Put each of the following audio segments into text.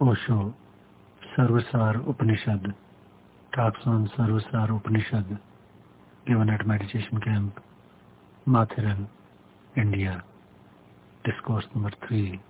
Osho, Sarvasar Upanishad, talks on Sarvasar Upanishad, given at meditation camp, Mathiran, India. Discourse number three.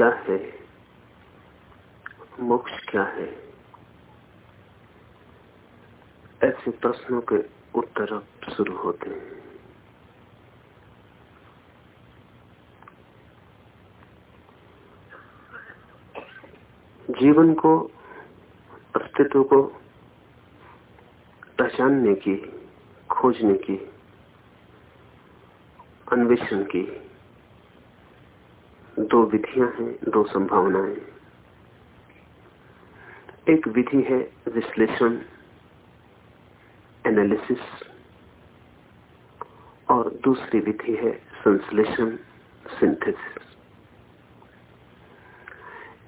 क्या है? मोक्ष क्या है? ऐसे प्रश्नों के उत्तर अब शुरू होते हैं। जीवन को, अस्तित्व को पहचानने की, खोजने की, अन्वेषण की दो विधियाँ हैं, दो संभावनाएँ एक विधि है विश्लेषण एनालिसिस और दूसरी विधि है संश्लेषण सिंथेसिस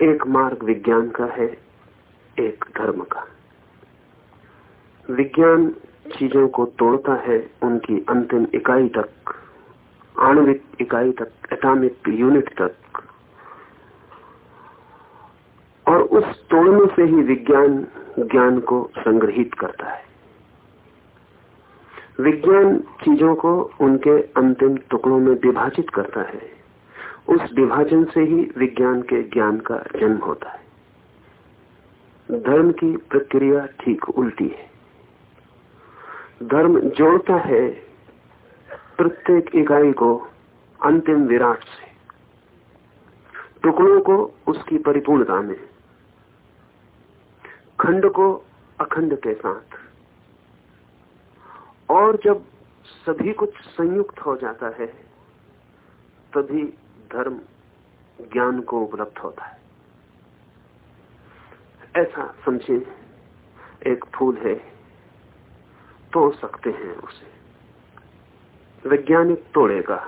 एक मार्ग विज्ञान का है, एक धर्म का। विज्ञान चीज़ों को तोड़ता है, उनकी अंतिम इकाई तक। आणविक इकाई तक, एटॉमिक यूनिट तक। और उस तोड़ने से ही विज्ञान, ज्ञान को संग्रहित करता है। विज्ञान चीज़ों को उनके अंतिम टुकड़ों में विभाजित करता है। उस विभाजन से ही विज्ञान के ज्ञान का जन्म होता है। धर्म की प्रक्रिया ठीक उल्टी है। धर्म जोड़ता है प्रत्येक इकाई को अंतिम विराट से। टुकड़ों को उसकी परिपूर्णता में। खंड को अखंड के साथ। और जब सभी कुछ संयुक्त हो जाता है, तभी धर्म ज्ञान को उपलब्ध होता है। ऐसा समझे, एक फूल है तो सकते हैं उसे। वैज्ञानिक तोड़ेगा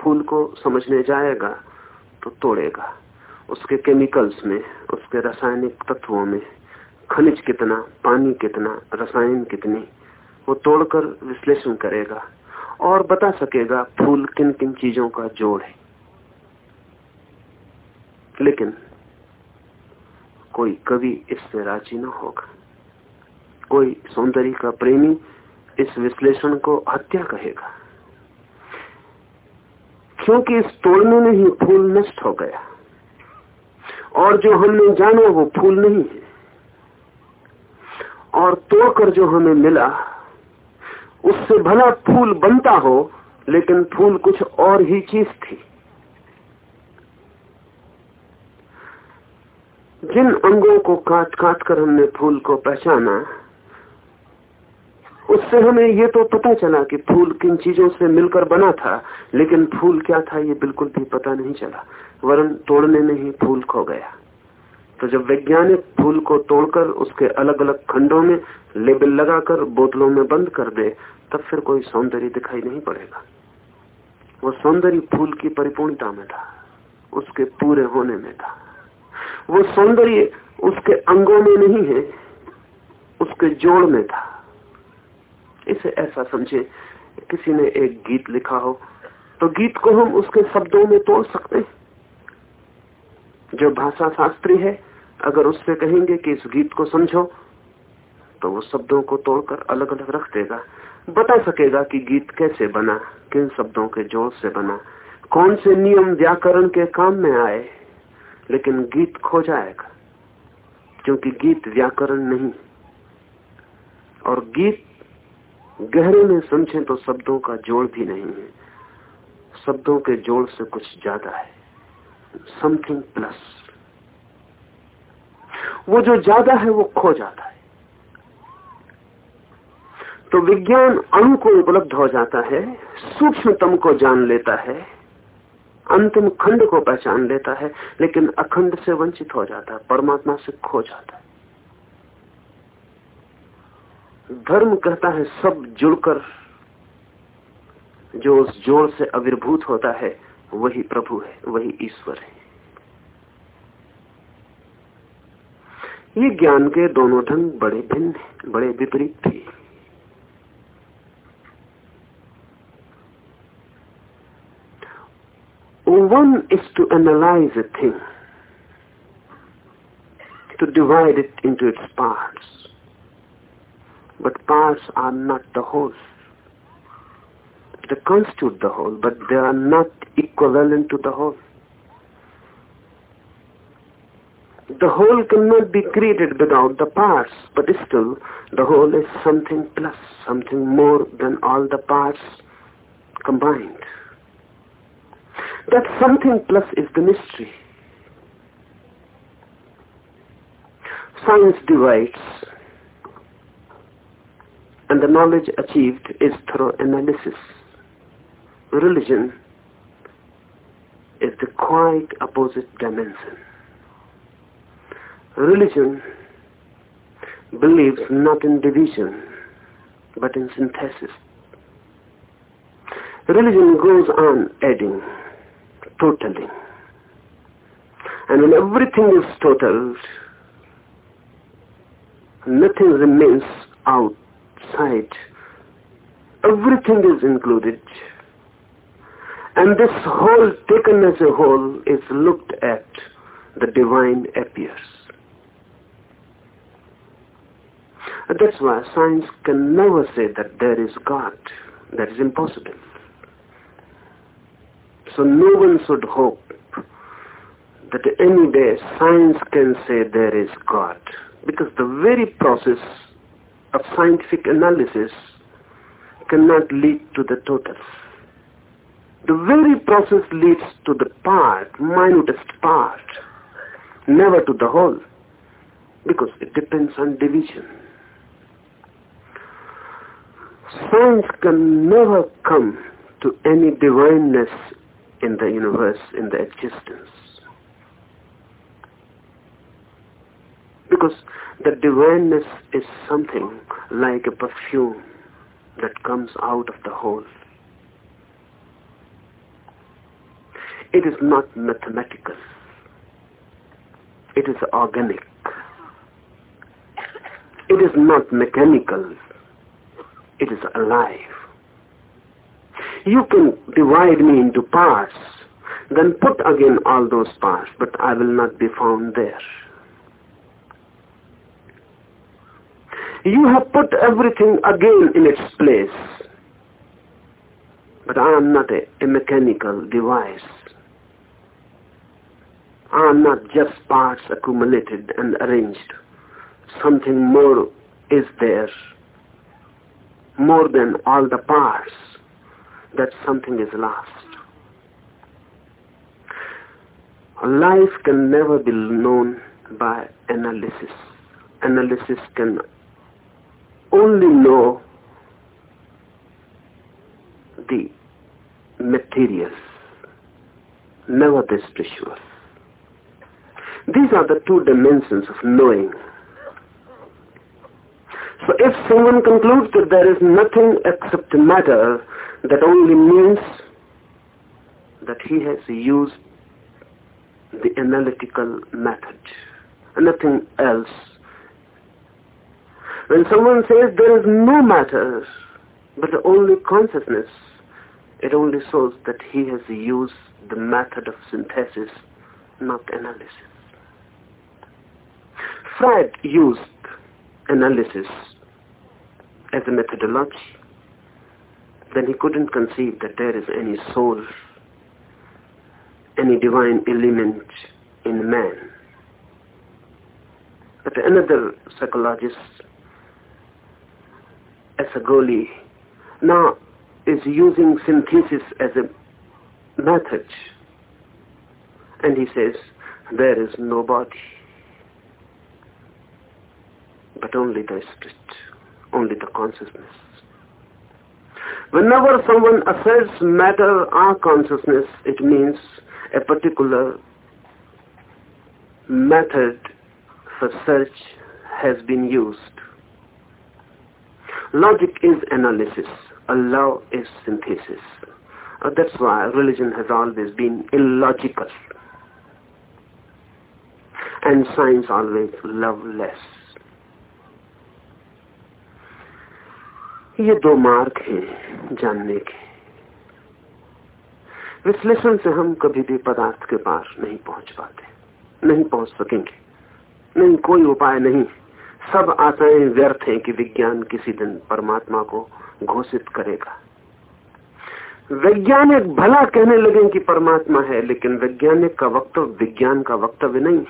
फूल को समझने जाएगा तो तोड़ेगा। उसके केमिकल्स में, उसके रासायनिक तत्वों में, खनिज कितना, पानी कितना, रसायन कितनी, वो तोड़कर विश्लेषण करेगा और बता सकेगा फूल किन किन चीज़ों का जोड़ है। लेकिन कोई कवि इससे राज़ी न होगा। कोई सौंदर्य का प्रेमी इस विश्लेषण को हत्या कहेगा। क्योंकि इस तोड़ने में ही फूल नष्ट हो गया। और जो हमने जाना वो फूल नहीं है। और तोड़कर जो हमें मिला, उससे भला फूल बनता हो, लेकिन फूल कुछ और ही चीज़ थी। जिन अंगों को काट काट कर हमने फूल को पहचाना उससे हमें ये तो पता चला कि फूल किन चीज़ों से मिलकर बना था, लेकिन फूल क्या था ये बिल्कुल भी पता नहीं चला। वरन तोड़ने में ही फूल खो गया। तो जब वैज्ञानिक फूल को तोड़कर उसके अलग अलग खंडों में लेबल लगाकर बोतलों में बंद कर दे, तब फिर कोई सौंदर्य दिखाई नहीं पड़ेगा। वो सौंदर्य फूल की परिपूर्णता में था, उसके पूरे होने में था। वो सौंदर्य उसके अंगों में नहीं है, उसके जोड़ में था। इसे ऐसा समझे, किसी ने एक गीत लिखा हो तो गीत को हम उसके शब्दों में तोड़ सकते हैं। जो भाषा शास्त्री है, अगर उससे कहेंगे कि इस गीत को समझो तो वो शब्दों को तोड़कर अलग अलग रख देगा। बता सकेगा कि गीत कैसे बना, किन शब्दों के ज़ोर से बना, कौन से नियम व्याकरण के काम में आए, लेकिन गीत खो जाएगा, क्योंकि गीत व्याकरण नहीं। और गीत गहरे में समझें तो शब्दों का जोड़ भी नहीं है। शब्दों के जोड़ से कुछ ज़्यादा है। समथिंग प्लस वो जो ज़्यादा है, वो खो जाता है। तो विज्ञान अणु को उपलब्ध हो जाता है, सूक्ष्मतम को जान लेता है, अंतिम खंड को पहचान लेता है, लेकिन अखंड से वंचित हो जाता है, परमात्मा से खो जाता है। धर्म कहता है सब जुड़कर जो उस जोड़ से आविर्भूत होता है वही प्रभु है वही ईश्वर है ये ज्ञान के दोनों ढंग बड़े भिन्न बड़े विपरीत थे One is to analyze a thing, to divide it into its parts. But parts are not the whole. They constitute the whole, but they are not equivalent to the whole. The whole cannot be created without the parts, but still the whole is something plus, something more than all the parts combined. That something plus is the mystery. Science divides, and the knowledge achieved is through analysis. Religion is the quite opposite dimension. Religion believes not in division, but in synthesis. Religion goes on adding, totaling. And when everything is totaled, nothing remains outside. Everything is included. And this whole taken as a whole is looked at, the divine appears. That's why science can never say that there is God. That is impossible. So no one should hope that any day science can say there is God. Because the very process of scientific analysis cannot lead to the total. The very process leads to the part, minutest part, never to the whole. Because it depends on division. Science can never come to any divineness in the universe, in the existence. Because the divineness is something like a perfume that comes out of the whole. It is not mathematical. It is organic. It is not mechanical it is alive. You can divide me into parts, then put again all those parts, but I will not be found there. You have put everything again in its place, but I am not a, a mechanical device. I am not just parts accumulated and arranged. Something more is there more than all the parts, that something is lost. Life can never be known by analysis. Analysis can only know the materials, never the spiritual. These are the two dimensions of knowing. So if someone concludes that there is nothing except matter, that only means that he has used the analytical method, nothing else. When someone says there is no matter, but only consciousness, it only shows that he has used the method of synthesis, not analysis. Freud used analysis as a methodology. Then he couldn't conceive that there is any soul, any divine element in man. But another psychologist, Asagoli, now is using synthesis as a method. And he says, there is no body, but only the spirit, only the consciousness. Whenever someone asserts matter or consciousness, it means a particular method for search has been used. Logic is analysis. Allah is synthesis. Uh, that's why religion has always been illogical. And science always loveless. ये दो मार्ग हैं जानने के विश्लेषण से हम कभी भी पदार्थ के पार नहीं पहुँच पाते नहीं पहुँच सकेंगे नहीं कोई उपाय नहीं सब आशाएँ व्यर्थ हैं कि विज्ञान किसी दिन परमात्मा को घोषित करेगा। वैज्ञानिक भला कहने लगे कि परमात्मा है, लेकिन वैज्ञानिक का वक्तव्य, विज्ञान का वक्तव्य नहीं।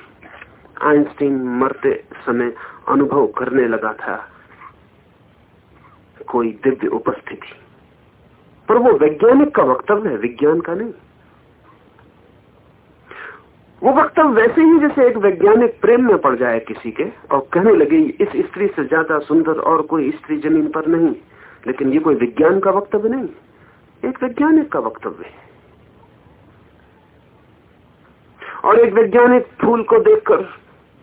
आइंस्टीन मरते समय अनुभव करने लगा था, कोई दिव्य उपस्थिति। पर वो वैज्ञानिक का वक्तव्य है, विज्ञान का नहीं। वो वक्तव्य वैसे ही जैसे एक वैज्ञानिक प्रेम में पड़ जाए किसी के और कहने लगे, इस स्त्री से ज़्यादा सुंदर और कोई स्त्री ज़मीन पर नहीं। लेकिन ये कोई विज्ञान का वक्तव्य नहीं, एक वैज्ञानिक का वक्तव्य है। और एक वैज्ञानिक फूल को देखकर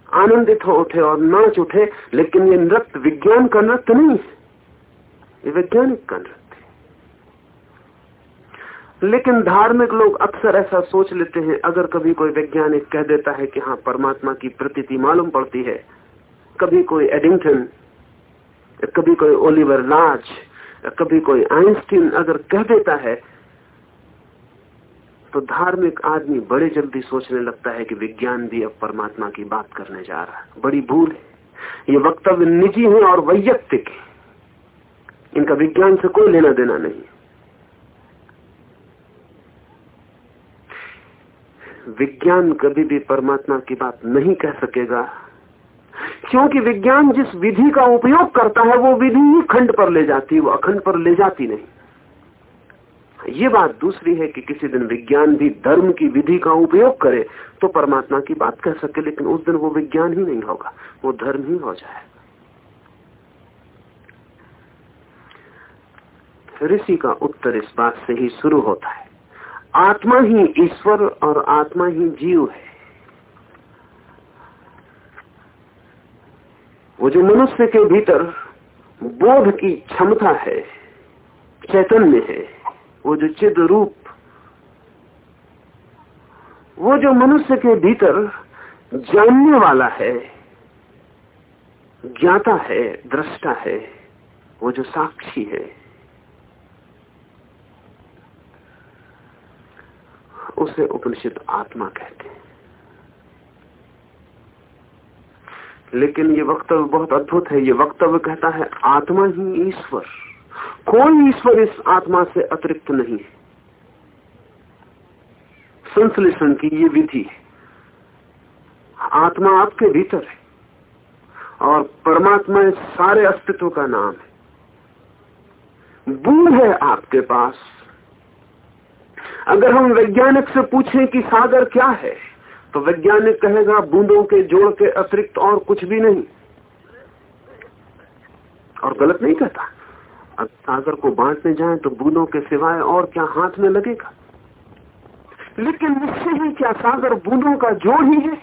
आनंदित हो उठे और नाच उठे, लेकिन ये नृत्य विज्ञान का नृत्य नहीं ये वैज्ञानिक का नृत्य। लेकिन धार्मिक लोग अक्सर ऐसा सोच लेते हैं, अगर कभी कोई वैज्ञानिक कह देता है कि हाँ परमात्मा की प्रतीति मालूम पड़ती है, कभी कोई एडिंगटन, कभी कोई ओलिवर लाज, कभी कोई आइंस्टीन अगर कह देता है तो धार्मिक आदमी बड़े जल्दी सोचने लगता है कि विज्ञान भी अब परमात्मा की बात करने जा रहा है। बड़ी भूल है। ये वक्तव्य निजी है और वैयक्तिक है। इनका विज्ञान से कोई लेना देना नहीं। विज्ञान कभी भी परमात्मा की बात नहीं कह सकेगा। क्योंकि विज्ञान जिस विधि का उपयोग करता है, वो विधि ही खंड पर ले जाती है, वो अखंड पर ले जाती नहीं। ये बात दूसरी है कि किसी दिन विज्ञान भी धर्म की विधि का उपयोग करे तो परमात्मा की बात कह सके, लेकिन उस दिन वो विज्ञान ही नहीं होगा, वो धर्म ही हो जाए ऋषि का उत्तर इस बात से ही शुरू होता है। आत्मा ही ईश्वर और आत्मा ही जीव है। वो जो मनुष्य के भीतर बोध की क्षमता है, चैतन्य है, वो जो चिद रूप, वो जो मनुष्य के भीतर जानने वाला है, ज्ञाता है, दृष्टा है, वो जो साक्षी है। उसे उपनिषद आत्मा कहते हैं। लेकिन ये वक्तव्य बहुत अद्भुत है। ये वक्तव्य कहता है, आत्मा ही ईश्वर। कोई ईश्वर इस आत्मा से अतिरिक्त नहीं है। संश्लेषण की ये विधि है। आत्मा आपके भीतर है और परमात्मा सारे अस्तित्व का नाम है। बूंद है आपके पास। अगर हम वैज्ञानिक से पूछें कि सागर क्या है तो वैज्ञानिक कहेगा, बूंदों के जोड़ के अतिरिक्त और कुछ भी नहीं। और गलत नहीं कहता। अब सागर को बांटने जाए तो बूंदों के सिवाय और क्या हाथ में लगेगा? लेकिन निश्चय ही क्या सागर बूंदों का जोड़ ही है?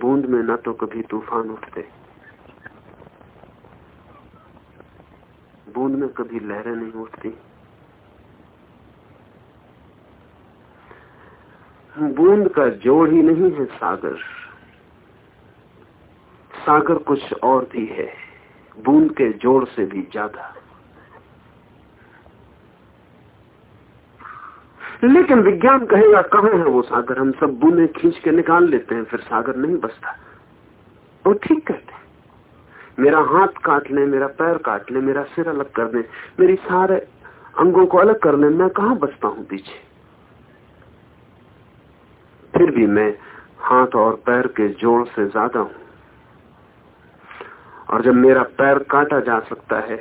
बूंद में ना तो कभी तूफ़ान उठते। बूंद में कभी लहरें नहीं उठती। बूंद का जोड़ ही नहीं है सागर। सागर कुछ और भी है। बूंद के जोड़ से भी ज़्यादा। लेकिन विज्ञान कहेगा, कहा है वो सागर? हम सब बूंदे खींच के निकाल लेते हैं, फिर सागर नहीं बसता। वो ठीक कहते हैं। मेरा हाथ काट ले, मेरा पैर काट ले, मेरा सिर अलग कर दे, मेरी सारे अंगों को अलग कर ले, मैं कहा बचता हूँ पीछे? फिर भी मैं हाथ और पैर के जोड़ से ज़्यादा हूँ। और जब मेरा पैर काटा जा सकता है,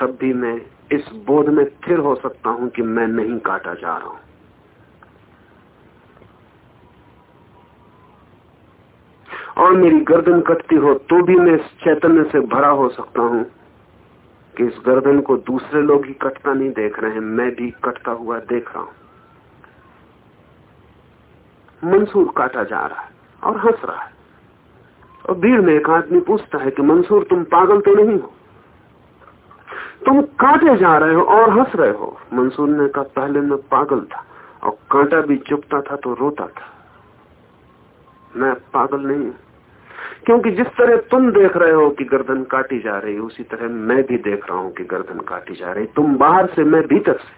तब भी मैं इस बोध में स्थिर हो सकता हूँ कि मैं नहीं काटा जा रहा हूँ। और मेरी गर्दन कटती हो तो भी मैं चैतन्य से भरा हो सकता हूँ कि इस गर्दन को दूसरे लोग ही कटता नहीं देख रहे हैं, मैं भी कटता हुआ देख रहा हूँ। मंसूर काटा जा रहा है और हंस रहा है। और भीड़ में एक आदमी पूछता है कि मंसूर, तुम पागल तो नहीं हो? तुम काटे जा रहे हो और हंस रहे हो। मंसूर ने कहा, पहले मैं पागल था और कांटा भी चुपता था तो रोता था। मैं पागल नहीं हूँ। क्योंकि जिस तरह तुम देख रहे हो कि गर्दन काटी जा रही उसी तरह मैं भी देख रहा हूँ कि गर्दन काटी जा रही तुम बाहर से, मैं भीतर से।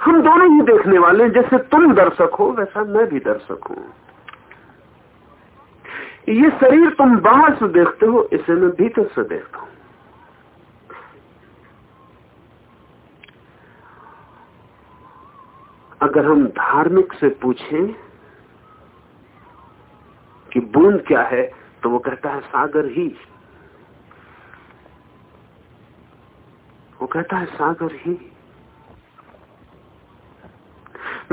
हम दोनों ही देखने वाले जैसे तुम दर्शक हो, वैसा मैं भी दर्शक हूँ। ये शरीर तुम बाहर से देखते हो, इसे मैं भीतर से देखता हूँ। अगर हम धार्मिक से पूछें कि बूंद क्या है तो वो कहता है, सागर ही। वो कहता है, सागर ही।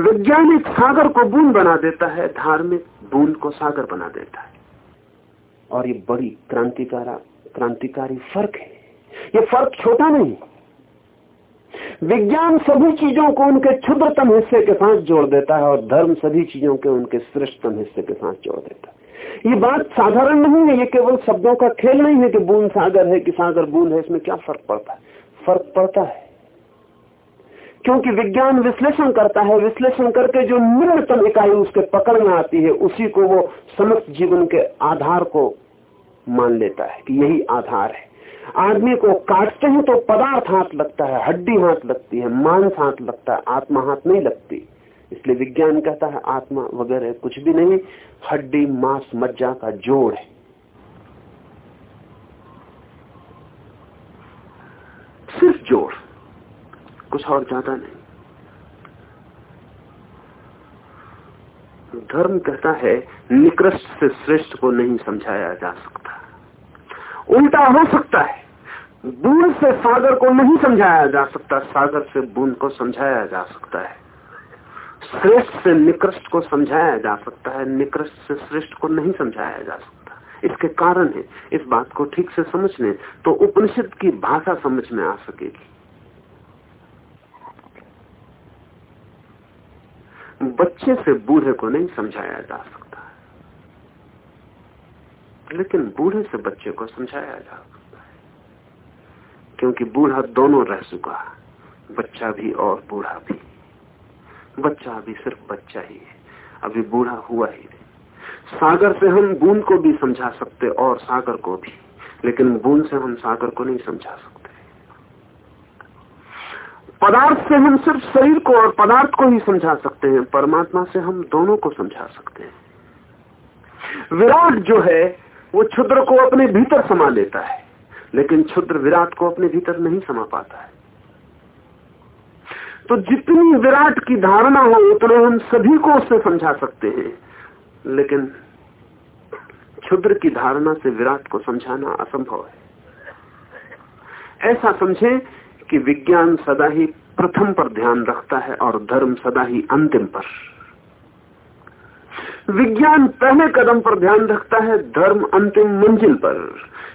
वैज्ञानिक सागर को बूंद बना देता है, धार्मिक बूंद को सागर बना देता है। और ये बड़ी क्रांतिकारा क्रांतिकारी फ़र्क है। ये फ़र्क छोटा नहीं। विज्ञान सभी चीज़ों को उनके क्षुद्रतम हिस्से के साथ जोड़ देता है और धर्म सभी चीज़ों के उनके श्रेष्ठतम हिस्से के साथ जोड़ देता है। ये बात साधारण नहीं है, ये केवल शब्दों का खेल नहीं है कि बूंद सागर है कि सागर बूंद है, इसमें क्या फ़र्क पड़ता है? फ़र्क पड़ता है। क्योंकि विज्ञान विश्लेषण करता है, विश्लेषण करके जो निम्नतम इकाई उसके पकड़ में आती है, उसी को वो समस्त जीवन के आधार को मान लेता है कि यही आधार है। आदमी को काटते हैं तो पदार्थ हाथ लगता है, हड्डी हाथ लगती है, मांस हाथ लगता है, आत्मा हाथ नहीं लगती। इसलिए विज्ञान कहता है, आत्मा वगैरह कुछ भी नहीं हड्डी, मांस, मज्जा का जोड़ है। सिर्फ़ जोड़, कुछ और ज़्यादा नहीं। धर्म कहता है, निकृष्ट से श्रेष्ठ को नहीं समझाया जा सकता। उल्टा हो सकता है बूंद से सागर को नहीं समझाया जा सकता, सागर से बूंद को समझाया जा सकता है। श्रेष्ठ से निकृष्ट को समझाया जा सकता है, निकृष्ट से श्रेष्ठ को नहीं समझाया जा सकता। इसके कारण है, इस बात को ठीक से समझ लें तो उपनिषद की भाषा समझ में आ सकेगी। बच्चे से बूढ़े को नहीं समझाया जा सकता लेकिन बूढ़े से बच्चे को समझाया जा सकता है। क्योंकि बूढ़ा दोनों रह चुका बच्चा भी और बूढ़ा भी। बच्चा अभी सिर्फ़ बच्चा ही है। अभी बूढ़ा हुआ ही नहीं। सागर से हम बूंद को भी समझा सकते और सागर को भी, लेकिन बूंद से हम सागर को नहीं समझा सकते। पदार्थ से हम सिर्फ़ शरीर को और पदार्थ को ही समझा सकते हैं, परमात्मा से हम दोनों को समझा सकते हैं। विराट जो है, वो क्षुद्र को अपने भीतर समा लेता है, लेकिन क्षुद्र विराट को अपने भीतर नहीं समा पाता है। तो जितनी विराट की धारणा हो, उतना हम सभी को उससे समझा सकते हैं। लेकिन क्षुद्र की धारणा से विराट को समझाना असंभव है। ऐसा समझें कि विज्ञान सदा ही प्रथम पर ध्यान रखता है और धर्म सदा ही अंतिम पर। विज्ञान पहले कदम पर ध्यान रखता है, धर्म अंतिम मंजिल पर।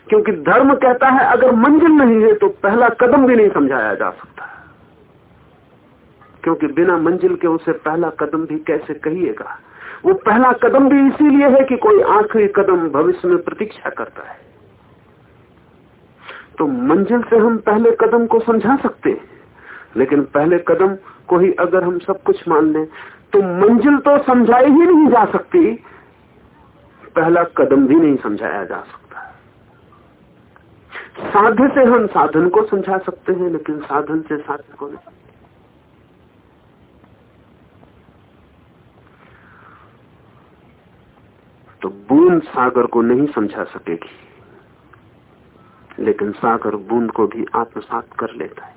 क्योंकि धर्म कहता है, अगर मंजिल नहीं है तो पहला कदम भी नहीं समझाया जा सकता। क्योंकि बिना मंजिल के उसे पहला कदम भी कैसे कहिएगा? वो पहला कदम भी इसीलिए है कि कोई आखिरी कदम भविष्य में प्रतीक्षा करता है। तो मंजिल से हम पहले कदम को समझा सकते हैं, लेकिन पहले कदम को ही अगर हम सब कुछ मान लें तो मंजिल तो समझाई ही नहीं जा सकती। पहला कदम भी नहीं समझाया जा सकता। साध्य से हम साधन को समझा सकते हैं, लेकिन साधन से साध्य को नहीं। तो बूंद सागर को नहीं समझा सकेगी। लेकिन सागर बूंद को भी आत्मसात कर लेता है।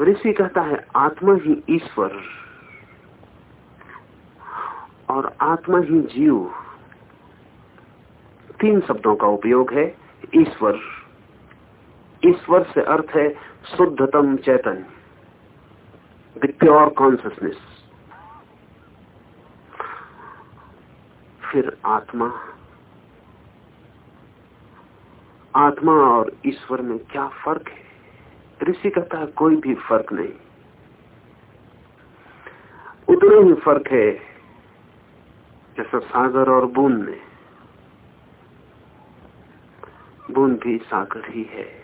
ऋषि कहता है, आत्मा ही ईश्वर और आत्मा ही जीव। तीन शब्दों का उपयोग है, ईश्वर। ईश्वर से अर्थ है शुद्धतम चैतन्य प्योर कॉन्सियसनेस फिर आत्मा। आत्मा और ईश्वर में क्या फ़र्क है? ऋषि कहता है कोई भी फ़र्क नहीं। उतना ही फ़र्क है जैसा सागर और बूंद में। बूंद भी सागर ही है।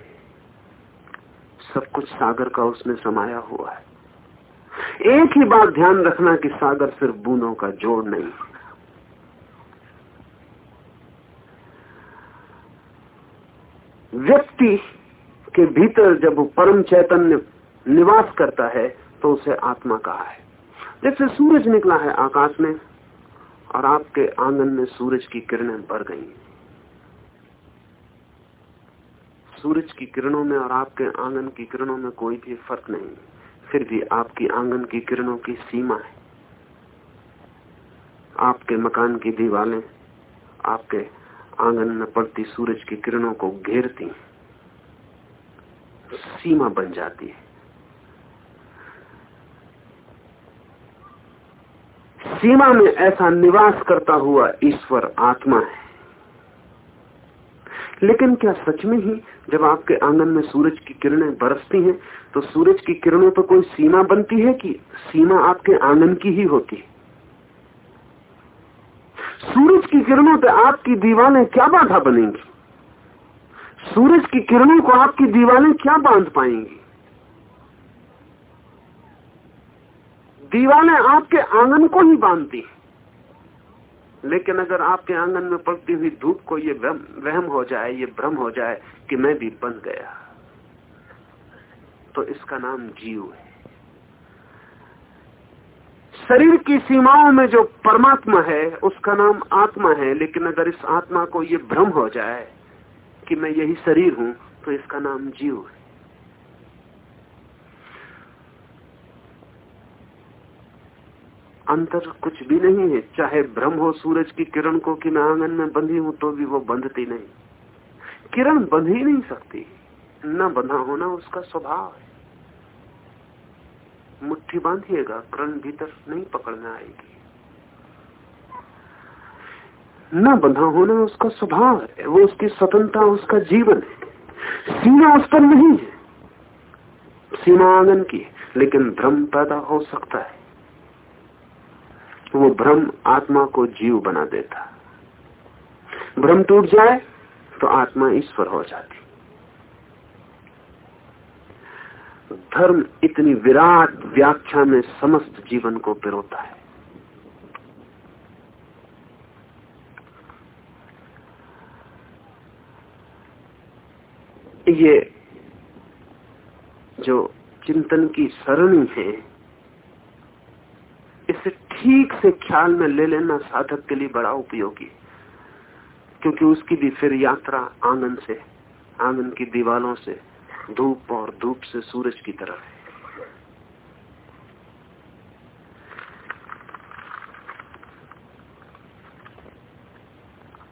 सब कुछ सागर का उसमें समाया हुआ है। एक ही बात ध्यान रखना कि सागर सिर्फ़ बूंदों का जोड़ नहीं व्यक्ति के भीतर जब परम चैतन्य निवास करता है तो उसे आत्मा कहा है। जैसे सूरज निकला है आकाश में, और आपके आँगन में सूरज की किरणें भर गई। सूरज की किरणों में और आपके आँगन की किरणों में कोई भी फ़र्क नहीं। फिर भी आपकी आँगन की किरणों की सीमा है। आपके मकान की दीवारें, आपके आँगन में पड़ती सूरज की किरणों को घेरती, सीमा बन जाती है। सीमा में ऐसा निवास करता हुआ ईश्वर आत्मा है। लेकिन क्या सच में ही जब आपके आँगन में सूरज की किरणें बरसती हैं तो सूरज की किरणों पर कोई सीमा बनती है कि सीमा आपके आँगन की ही होती है? सूरज की किरणों पे आपकी दीवारें क्या बाधा बनेंगी? सूरज की किरणों को आपकी दीवारें क्या बाँध पाएँगी? दीवारें आपके आँगन को ही बांधती लेकिन अगर आपके आँगन में पड़ती हुई धूप को ये वहम हो जाए, ये भ्रम हो जाए कि मैं भी बन गया। तो इसका नाम जीव है। शरीर की सीमाओं में जो परमात्मा है, उसका नाम आत्मा है, लेकिन अगर इस आत्मा को ये भ्रम हो जाए कि मैं यही शरीर हूँ तो इसका नाम जीव है। अंतर कुछ भी नहीं है। चाहे भ्रम हो सूरज की किरण को कि मैं आँगन में बंधी हूँ तो भी वो बंधती नहीं। किरण बंध ही नहीं सकती। न बंधा होना उसका स्वभाव है। मुट्ठी बांधिएगा, करण भीतर नहीं पकड़ में आएगी। न बंधा होना उसका स्वभाव है, वो उसकी स्वतंत्रता, उसका जीवन है। सीमा उस पर नहीं है। सीमा आँगन की लेकिन भ्रम पैदा हो सकता है। वो भ्रम आत्मा को जीव बना देता। भ्रम टूट जाए तो आत्मा ईश्वर हो जाती। धर्म इतनी विराट व्याख्या में समस्त जीवन को पिरोता है। ये जो चिंतन की सरणी है, इसे ठीक से ख्याल में ले लेना साधक के लिए बड़ा उपयोगी क्योंकि उसकी भी फिर यात्रा आँगन से आँगन की दीवालों से धूप और धूप से सूरज की तरफ़ है।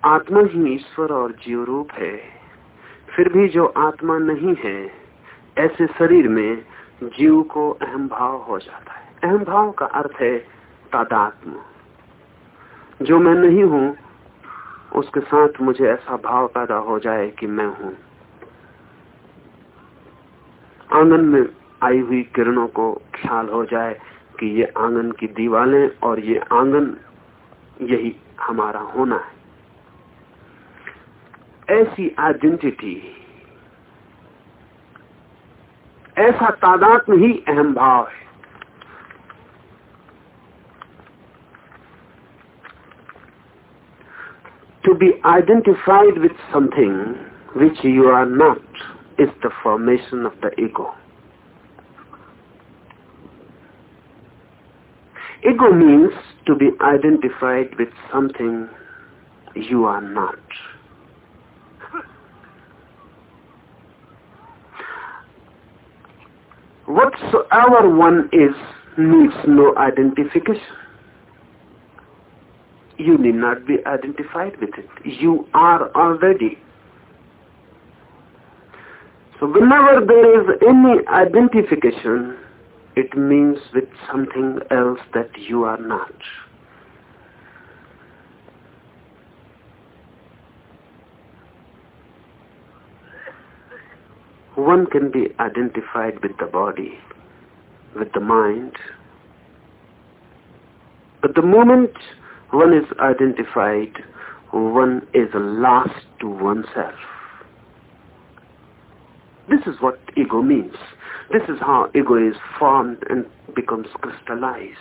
आत्मा ही ईश्वर और जीव रूप है। फिर भी जो आत्मा नहीं है, ऐसे शरीर में जीव को अहम भाव हो जाता है। अहम भाव का अर्थ है तादात्म जो मैं नहीं हूँ, उसके साथ मुझे ऐसा भाव पैदा हो जाए कि मैं हूँ। आँगन में आई हुई किरणों को ख्याल हो जाए कि ये आँगन की दीवारें और ये आँगन यही हमारा होना है। ऐसी आइडेंटिटी, ऐसा तादाद में ही अहम भाव है। To be identified with something which you are not is the formation of the ego. Ego means to be identified with something you are not. Whatsoever one is needs no identification. You need not be identified with it. You are already. Whenever there is any identification, it means with something else that you are not. one can be identified with the body, with the mind. But the moment one is identified, one is lost to oneself. This is what ego means. This is how ego is formed and becomes crystallized.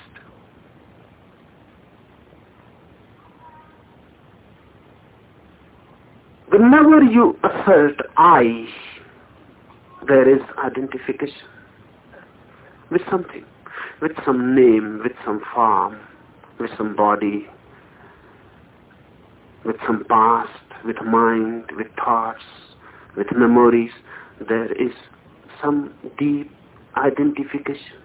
Whenever you assert I, there is identification with something, with some name, with some form, with some body, with some past, with mind, with thoughts, with memories. There is some deep identification.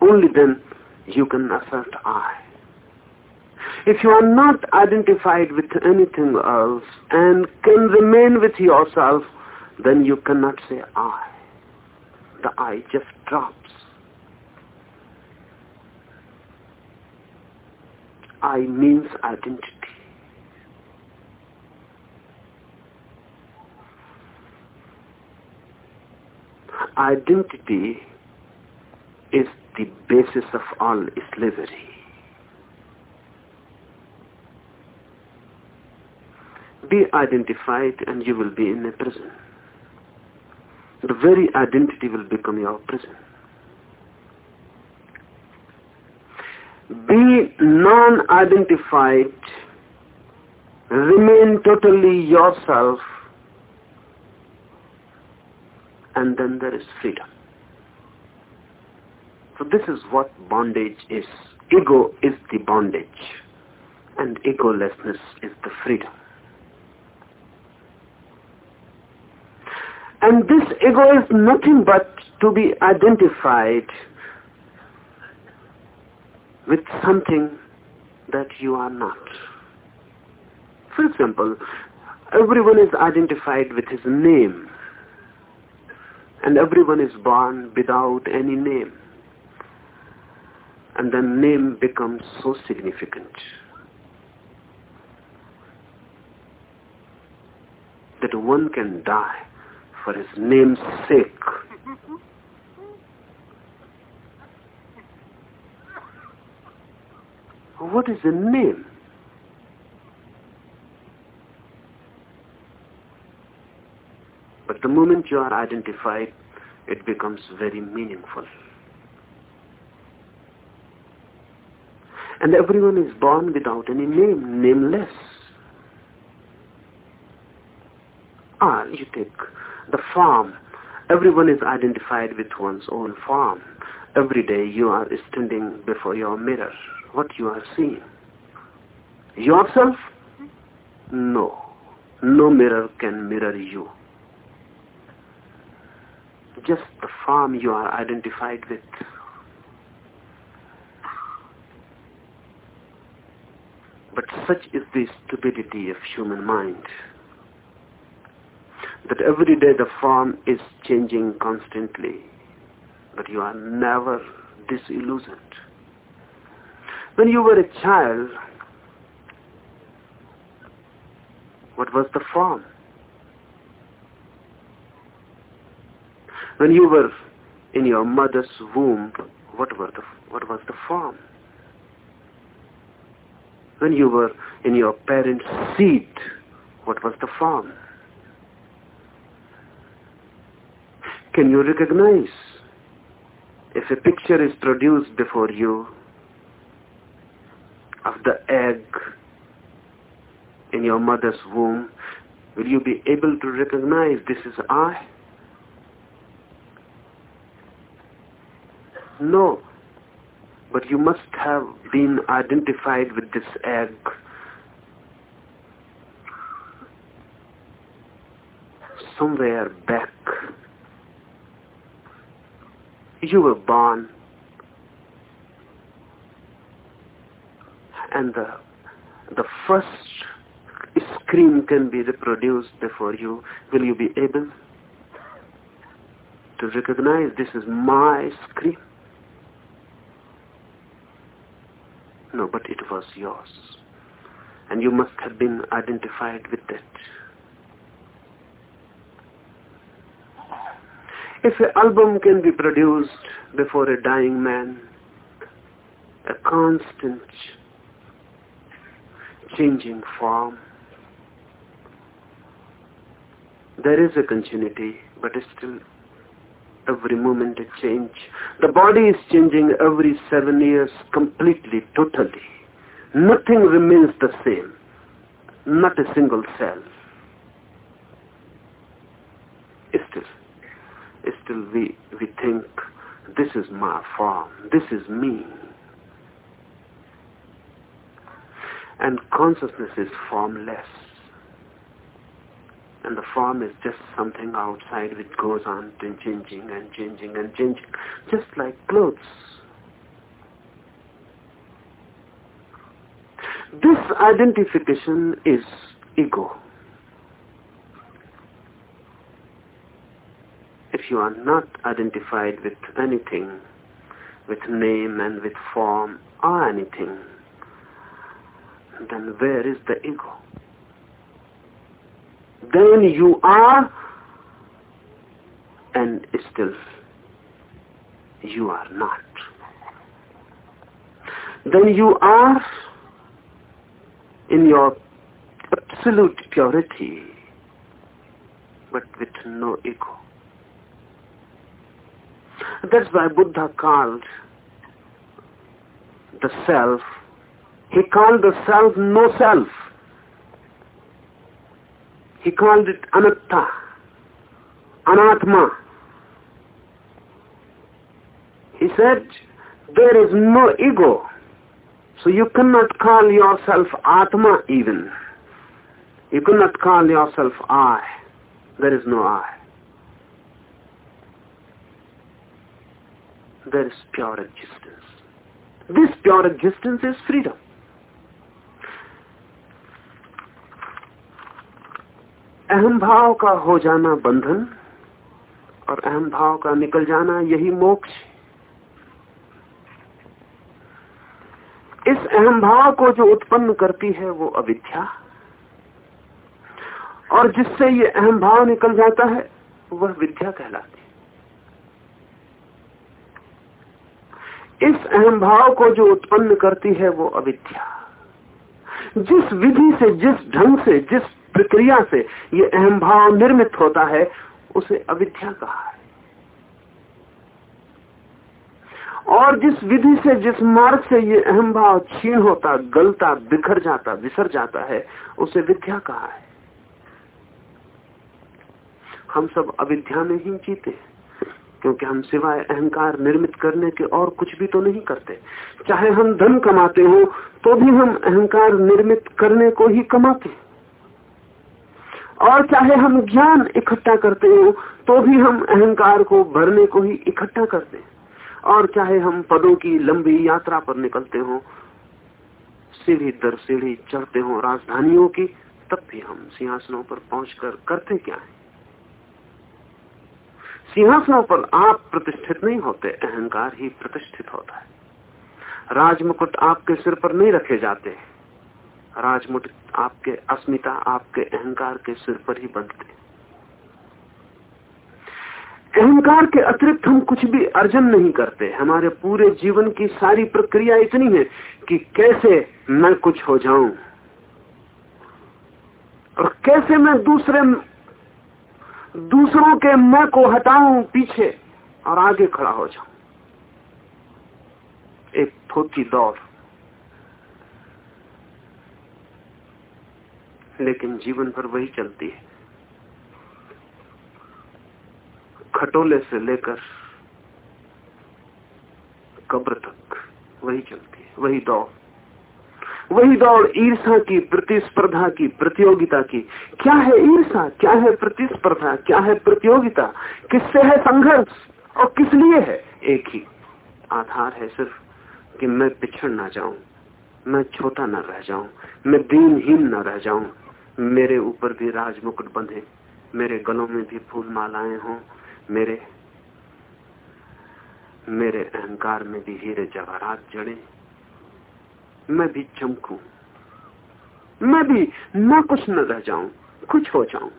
Only then you can assert I. If you are not identified with anything else and can remain with yourself, then you cannot say I. The I just drops. I means identity. Identity is the basis of all slavery. Be identified and you will be in a prison the very identity will become your prison. Be non-identified, remain totally yourself, and then there is freedom. So this is what bondage is. Ego is the bondage, and egolessness is the freedom. And this ego is nothing but to be identified with something that you are not. For example, everyone is identified with his name. And everyone is born without any name. And the name becomes so significant. That one can die for his name's sake. What is a name? The moment you are identified, it becomes very meaningful. And everyone is born without any name, nameless. Ah, you take the form. Everyone is identified with one's own form. Every day you are standing before your mirror. What you are seeing? Yourself? No. No mirror can mirror you. Just the form you are identified with. But such is the stupidity of human mind that every day the form is changing constantly, but you are never disillusioned. When you were a child, what was the form? When you were in your mother's womb, what were the what was the form? When you were in your parents' seat, what was the form? Can you recognize if a picture is produced before you of the egg in your mother's womb, will you be able to recognize this is I? No. But you must have been identified with this egg. Somewhere back. You were born and the, the first scream can be reproduced before you. Will you be able to recognize this is my scream? No, but it was yours. And you must have been identified with it. If an album can be produced before a dying man, a constant changing form, there is a continuity, but still every moment a change. The body is changing every seven years completely, totally. Nothing remains the same. Not a single cell. Still, still we, we think this is my form, this is me. And consciousness is formless and the form is just something outside which goes on changing and changing and changing, just like clothes. This identification is ego. If you are not identified with anything, with name and with form or anything, then where is the ego? Then you are and still you are not. Then you are in your absolute purity, but with no ego. That's why Buddha called the self, he called the self no self. He called it anatta, anatma. He said, there is no ego. So you cannot call yourself Atma even. You cannot call yourself I. There is no I. There is pure existence. This pure existence is freedom. अहम भाव का हो जाना बंधन और अहम भाव का निकल जाना यही मोक्ष। इस अहम भाव को जो उत्पन्न करती है वो अविद्या। और जिससे ये अहम भाव निकल जाता है, वह विद्या कहलाती है। इस अहम भाव को जो उत्पन्न करती है वो अविद्या। जिस विधि से, जिस ढंग से, जिस प्रक्रिया से ये अहम भाव निर्मित होता है, उसे अविद्या कहा है। और जिस विधि से, जिस मार्ग से ये अहम भाव छीन होता, गलता, बिखर जाता, विसर जाता है, उसे विद्या कहा है। हम सब अविद्या में ही जीते क्योंकि हम सिवाय अहंकार निर्मित करने के और कुछ भी तो नहीं करते। चाहे हम धन कमाते हो तो भी हम अहंकार निर्मित करने को ही कमाते हैं। और चाहे हम ज्ञान इकट्ठा करते हो तो भी हम अहंकार को भरने को ही इकट्ठा करते हैं। और चाहे हम पदों की लंबी यात्रा पर निकलते हो, सीढ़ी दर सीढ़ी चढ़ते हो राजधानियों की, तब भी हम सिंहासनों पर पहुंचकर करते क्या है? सिंहासनों पर आप प्रतिष्ठित नहीं होते, अहंकार ही प्रतिष्ठित होता है। राजमुकुट आपके सिर पर नहीं रखे जाते। हैं राजमुट आपके अस्मिता, आपके अहंकार के सिर पर ही बनते अहंकार के अतिरिक्त हम कुछ भी अर्जन नहीं करते। हमारे पूरे जीवन की सारी प्रक्रिया इतनी है कि कैसे मैं कुछ हो जाऊँ? और कैसे मैं दूसरे, दूसरों के मैं को हटाऊं पीछे और आगे खड़ा हो जाऊँ? एक थोकी दौड़। लेकिन जीवन भर वही चलती है। खटोले से लेकर कब्र तक वही चलती है, वही दौड़। वही दौड़ ईर्षा की, प्रतिस्पर्धा की, प्रतियोगिता की। क्या है ईर्षा क्या है प्रतिस्पर्धा? क्या है प्रतियोगिता? किससे है संघर्ष? और किस लिए है? एक ही आधार है सिर्फ़ कि मैं पिछड़ ना जाऊँ, मैं छोटा न रह जाऊँ, मैं दीनहीन न रह जाऊँ। मेरे ऊपर भी राजमुकुट बंधे, मेरे गलों में भी फूल मालाएँ हों, मेरे मेरे अहंकार में भी हीरे जवाहरात जड़े। मैं भी चमकू, मैं भी ना कुछ न रह जाऊँ कुछ हो जाऊँ।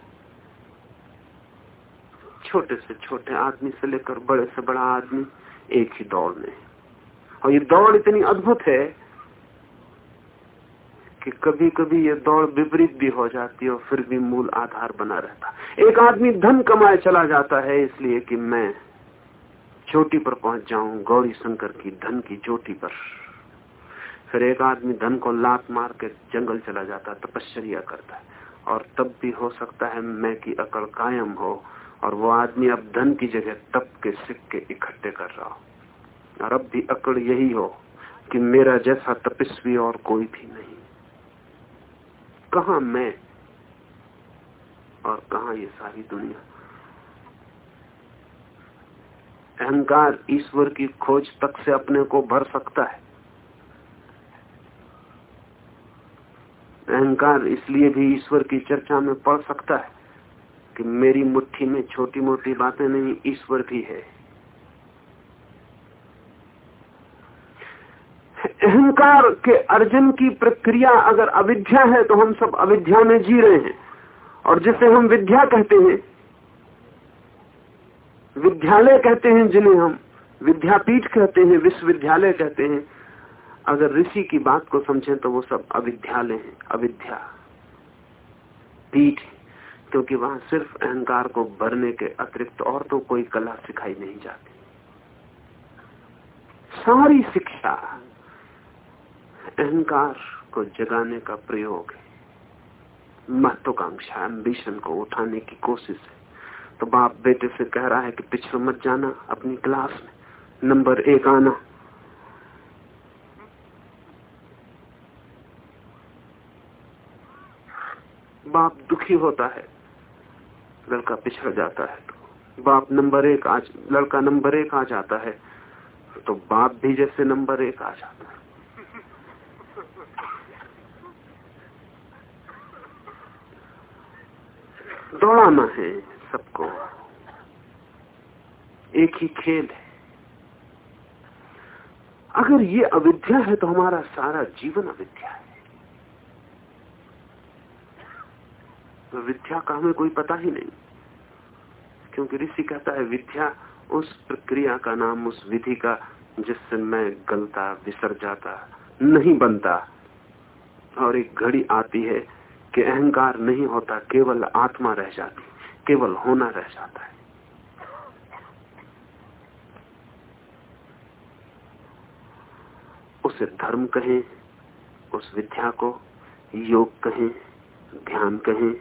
छोटे से छोटे आदमी से लेकर बड़े से बड़ा आदमी एक ही दौड़ में। और ये दौड़ इतनी अद्भुत है कि कभी कभी ये दौड़ विपरीत भी हो जाती है और फिर भी मूल आधार बना रहता एक आदमी धन कमाए चला जाता है इसलिए कि मैं चोटी पर पहुँच जाऊँ, गौरी शंकर की धन की चोटी पर। फिर एक आदमी धन को लात मार के जंगल चला जाता तपश्चर्या करता है। और तब भी हो सकता है मैं की अकड़ कायम हो और वो आदमी अब धन की जगह तप के सिक्के इकट्ठे कर रहा हो। और अब भी अकड़ यही हो कि मेरा जैसा तपस्वी और कोई भी नहीं। कहा मैं? और कहा ये सारी दुनिया? अहंकार ईश्वर की खोज तक से अपने को भर सकता है। अहंकार इसलिए भी ईश्वर की चर्चा में पढ़ सकता है कि मेरी मुट्ठी में छोटी मोटी बातें नहीं, ईश्वर भी है। अहंकार के अर्जन की प्रक्रिया अगर अविद्या है तो हम सब अविद्या में जी रहे हैं। और जिसे हम विद्या कहते हैं, विद्यालय कहते हैं जिन्हें हम विद्यापीठ कहते हैं, विश्वविद्यालय कहते हैं, अगर ऋषि की बात को समझें तो वो सब अविद्यालय है, अविद्या। पीठ, क्योंकि वहाँ सिर्फ़ अहंकार को भरने के अतिरिक्त और तो कोई कला सिखाई नहीं जाती। सारी शिक्षा अहंकार को जगाने का प्रयोग है। महत्वाकांक्षा एम्बिशन को उठाने की कोशिश है। तो बाप बेटे से कह रहा है कि पिछड़ मत जाना अपनी क्लास में। नंबर एक आना। बाप दुखी होता है। लड़का पिछड़ जाता है तो बाप नंबर एक आज लड़का नंबर एक आ जाता है। तो बाप भी जैसे नंबर एक आ जाता है। दौड़ाना है सबको। एक ही खेल है। अगर ये अविद्या है तो हमारा सारा जीवन अविद्या है। तो विद्या का हमें कोई पता ही नहीं। क्योंकि ऋषि कहता है, विद्या उस प्रक्रिया का नाम, उस विधि का, जिससे मैं गलता, विसर जाता, नहीं बनता। और एक घड़ी आती है कि अहंकार नहीं होता, केवल आत्मा रह जाती, केवल होना रह जाता है। उसे धर्म कहें, उस विद्या को योग कहें, ध्यान कहें,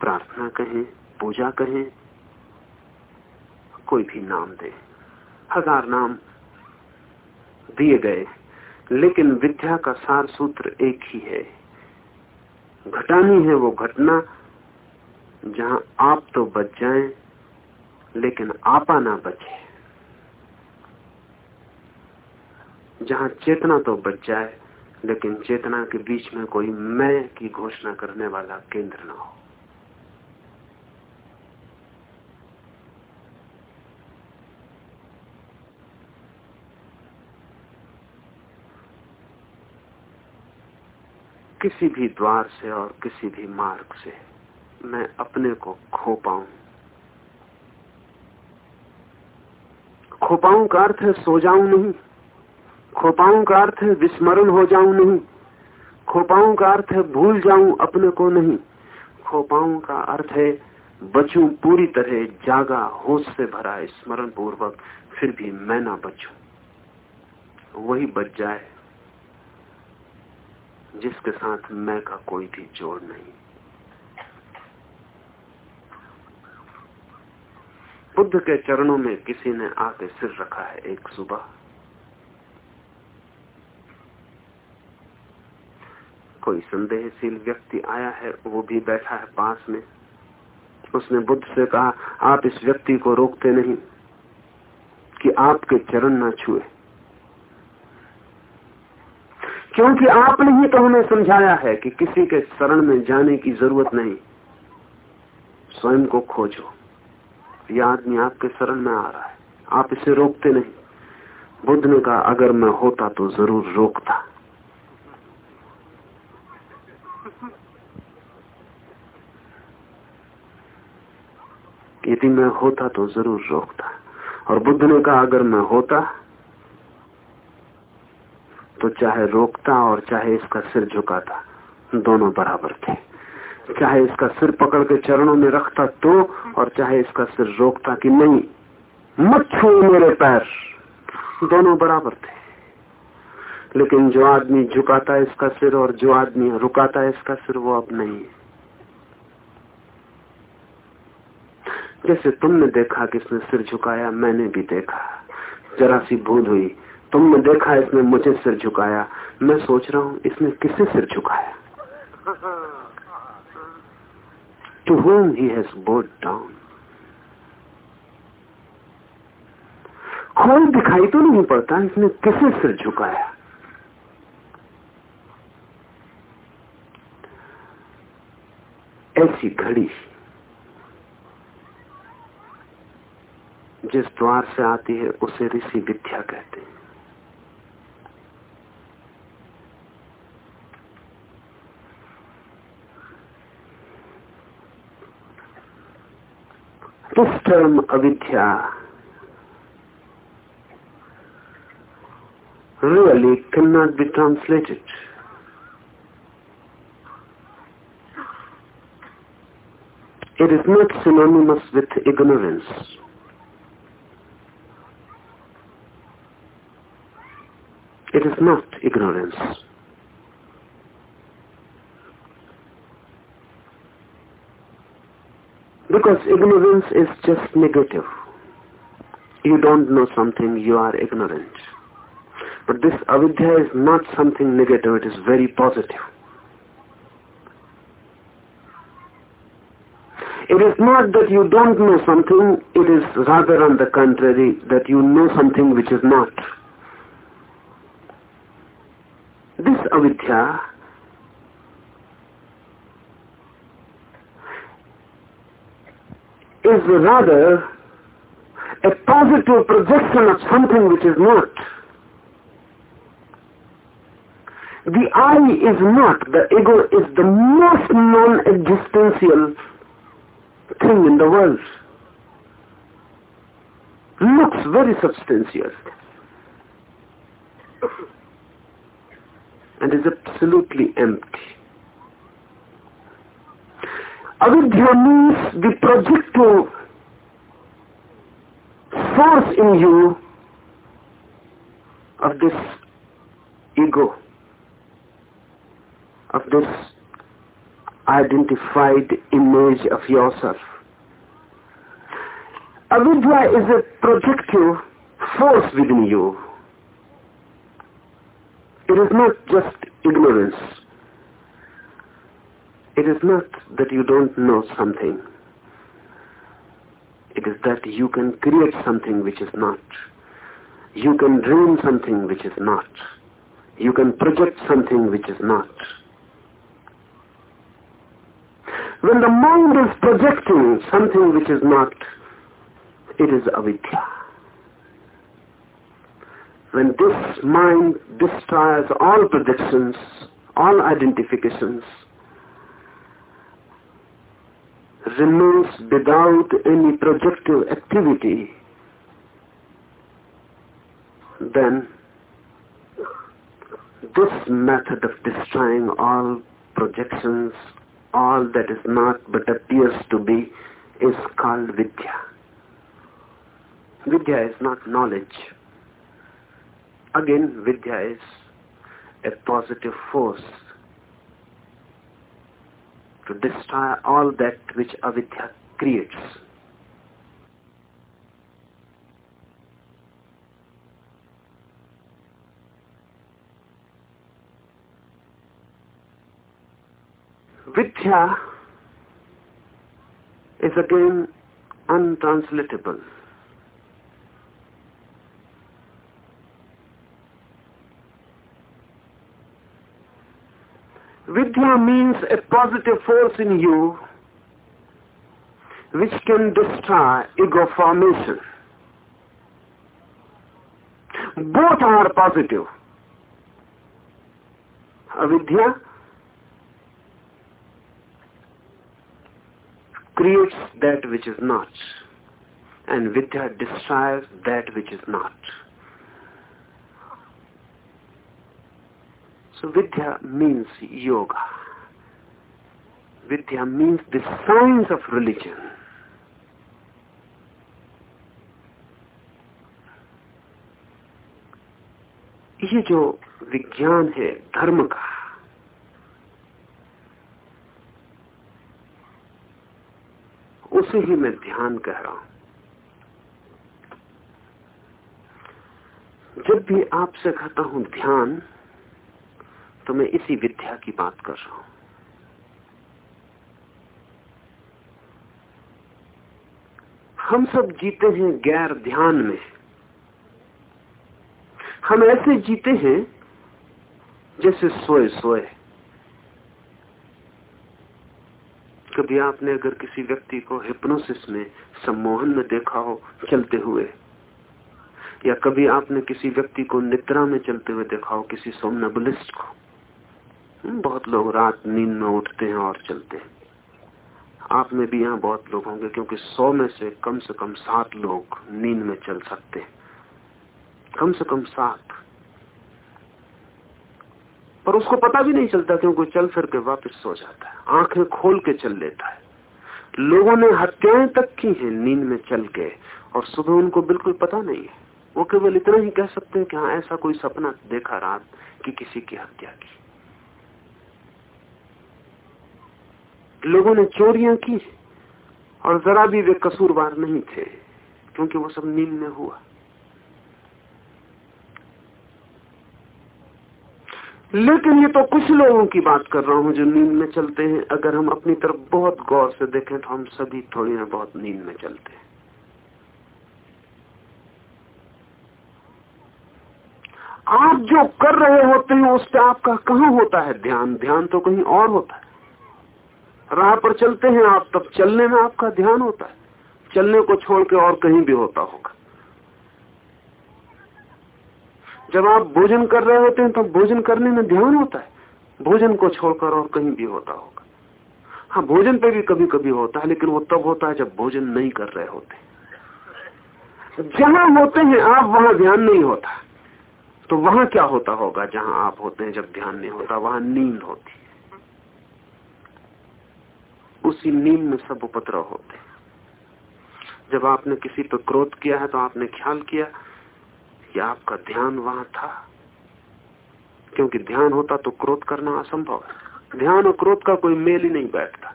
प्रार्थना कहें, पूजा कहें, कोई भी नाम दे। हज़ार नाम दिए गए, लेकिन विद्या का सार सूत्र एक ही है। घटानी है वो घटना, जहाँ आप तो बच जाएँ, लेकिन आपा ना बचे। जहाँ चेतना तो बच जाए, लेकिन चेतना के बीच में कोई मैं की घोषणा करने वाला केंद्र ना हो। किसी भी द्वार से और किसी भी मार्ग से मैं अपने को खो पाऊँ। खोपाऊं का अर्थ है सो जाऊँ नहीं। खोपाऊं का अर्थ है विस्मरण हो जाऊँ नहीं। खोपाऊं का अर्थ है भूल जाऊँ अपने को नहीं। खोपाऊं का अर्थ है बचू पूरी तरह जागा होश से भरा स्मरण पूर्वक फिर भी मैं ना बचू। वही बच जाए। जिसके साथ मैं का कोई भी जोड़ नहीं। बुद्ध के चरणों में किसी ने आके सिर रखा है एक सुबह। कोई संदेहशील व्यक्ति आया है, वो भी बैठा है पास में। उसने बुद्ध से कहा, आप इस व्यक्ति को रोकते नहीं कि आपके चरण ना छुए। क्योंकि आपने ही तो हमें समझाया है कि किसी के शरण में जाने की ज़रूरत नहीं। स्वयं को खोजो। यह आदमी आपके शरण में आ रहा है। आप इसे रोकते नहीं। बुद्ध ने कहा, अगर मैं होता तो ज़रूर रोकता। यदि मैं होता तो ज़रूर रोकता। और बुद्ध ने कहा, अगर मैं होता तो चाहे रोकता और चाहे इसका सिर झुकाता, दोनों बराबर थे। चाहे इसका सिर पकड़ के चरणों में रखता तो और चाहे इसका सिर रोकता कि नहीं, मत छू मेरे पैर। दोनों बराबर थे। लेकिन जो आदमी झुकाता है इसका सिर और जो आदमी रुकाता है इसका सिर, वो अब नहीं है। जैसे तुमने देखा कि इसने सिर झुकाया, मैंने भी देखा। जरा सी भूल हुई तुमने देखा इसने मुझे सिर झुकाया। मैं सोच रहा हूँ इसने किसे सिर झुकाया? to whom he has bowed down. खोल दिखाई तो नहीं पड़ता, इसने किसे सिर झुकाया? ऐसी घड़ी जिस द्वार से आती है, उसे ऋषि विद्या कहते हैं। This term avidya really cannot be translated. It is not synonymous with ignorance. It is not ignorance. Because ignorance is just negative. You don't know something, you are ignorant. But this avidya is not something negative, it is very positive. It is not that you don't know something, it is rather on the contrary, that you know something which is not. This avidya is rather a positive projection of something which is not. The I is not, the ego is the most non-existential thing in the world. Looks very substantial. And is absolutely empty. Avidya means the projective force in you of this ego, of this identified image of yourself. Avidya is a projective force within you. It is not just ignorance. It is not that you don't know something. It is that you can create something which is not. You can dream something which is not. You can project something which is not. When the mind is projecting something which is not, it is avidya. When this mind destroys all projections, all identifications, remains without any projective activity, then this method of destroying all projections, all that is not but appears to be, is called Vidya. Vidya is not knowledge. Again, Vidya is a positive force to destroy all that which avidya creates. Vidya is again untranslatable. Vidya means a positive force in you which can destroy ego formation. Both are positive. Uh, Avidya creates that which is not, and Vidya destroys that which is not. So Vidya means yoga. Vidya means the science of religion. ये जो विज्ञान है धर्म का उसे ही मैं ध्यान कह रहा हूँ जब भी आपसे कहता हूँ ध्यान तो मैं इसी विद्या की बात कर रहा हूँ। हम सब जीते हैं गैर ध्यान में। हम ऐसे जीते हैं जैसे सोए सोए। कभी आपने अगर किसी व्यक्ति को हिप्नोसिस में सम्मोहन में देखा हो चलते हुए, या कभी आपने किसी व्यक्ति को निद्रा में चलते हुए देखा हो किसी सोमनबलिस्ट को बहुत लोग रात नींद में उठते हैं और चलते हैं। आप में भी यहाँ बहुत लोग होंगे, क्योंकि सौ में से कम से कम सात लोग नींद में चल सकते हैं। कम से कम सात। पर उसको पता भी नहीं चलता, क्योंकि चल फिर के वापस सो जाता है। आँखें खोल के चल लेता है। लोगों ने हत्याएँ तक की हैं नींद में चल के, और सुबह उनको बिल्कुल पता नहीं है। वो केवल इतना ही कह सकते हैं कि हाँ ऐसा कोई सपना देखा रात कि किसी की हत्या की। लोगों ने चोरियाँ की और जरा भी वे कसूरवार नहीं थे, क्योंकि वो सब नींद में हुआ। लेकिन ये तो कुछ लोगों की बात कर रहा हूँ जो नींद में चलते हैं। अगर हम अपनी तरफ़ बहुत गौर से देखें तो हम सभी थोड़ी ना बहुत नींद में चलते हैं। आप जो कर रहे होते हैं, उस पर आपका कहाँ होता है ध्यान? ध्यान तो कहीं और होता है। राह पर चलते हैं आप, तब चलने में आपका ध्यान होता है। चलने को छोड़ के और कहीं भी होता होगा। जब आप भोजन कर रहे होते हैं तो भोजन करने में ध्यान होता है। भोजन को छोड़कर और कहीं भी होता होगा। हाँ भोजन पे भी कभी कभी होता है, लेकिन वो तब होता है जब भोजन नहीं कर रहे होते जहाँ होते हैं आप, वहाँ ध्यान नहीं होता। तो वहाँ क्या होता होगा जहाँ आप होते हैं जब ध्यान नहीं होता, वहाँ नींद होती उसी नींद में सब उपद्रव होते जब आपने किसी पर क्रोध किया है तो आपने ख्याल किया कि आपका ध्यान वहाँ था। क्योंकि ध्यान होता तो क्रोध करना असंभव है। ध्यान और क्रोध का कोई मेल ही नहीं बैठता।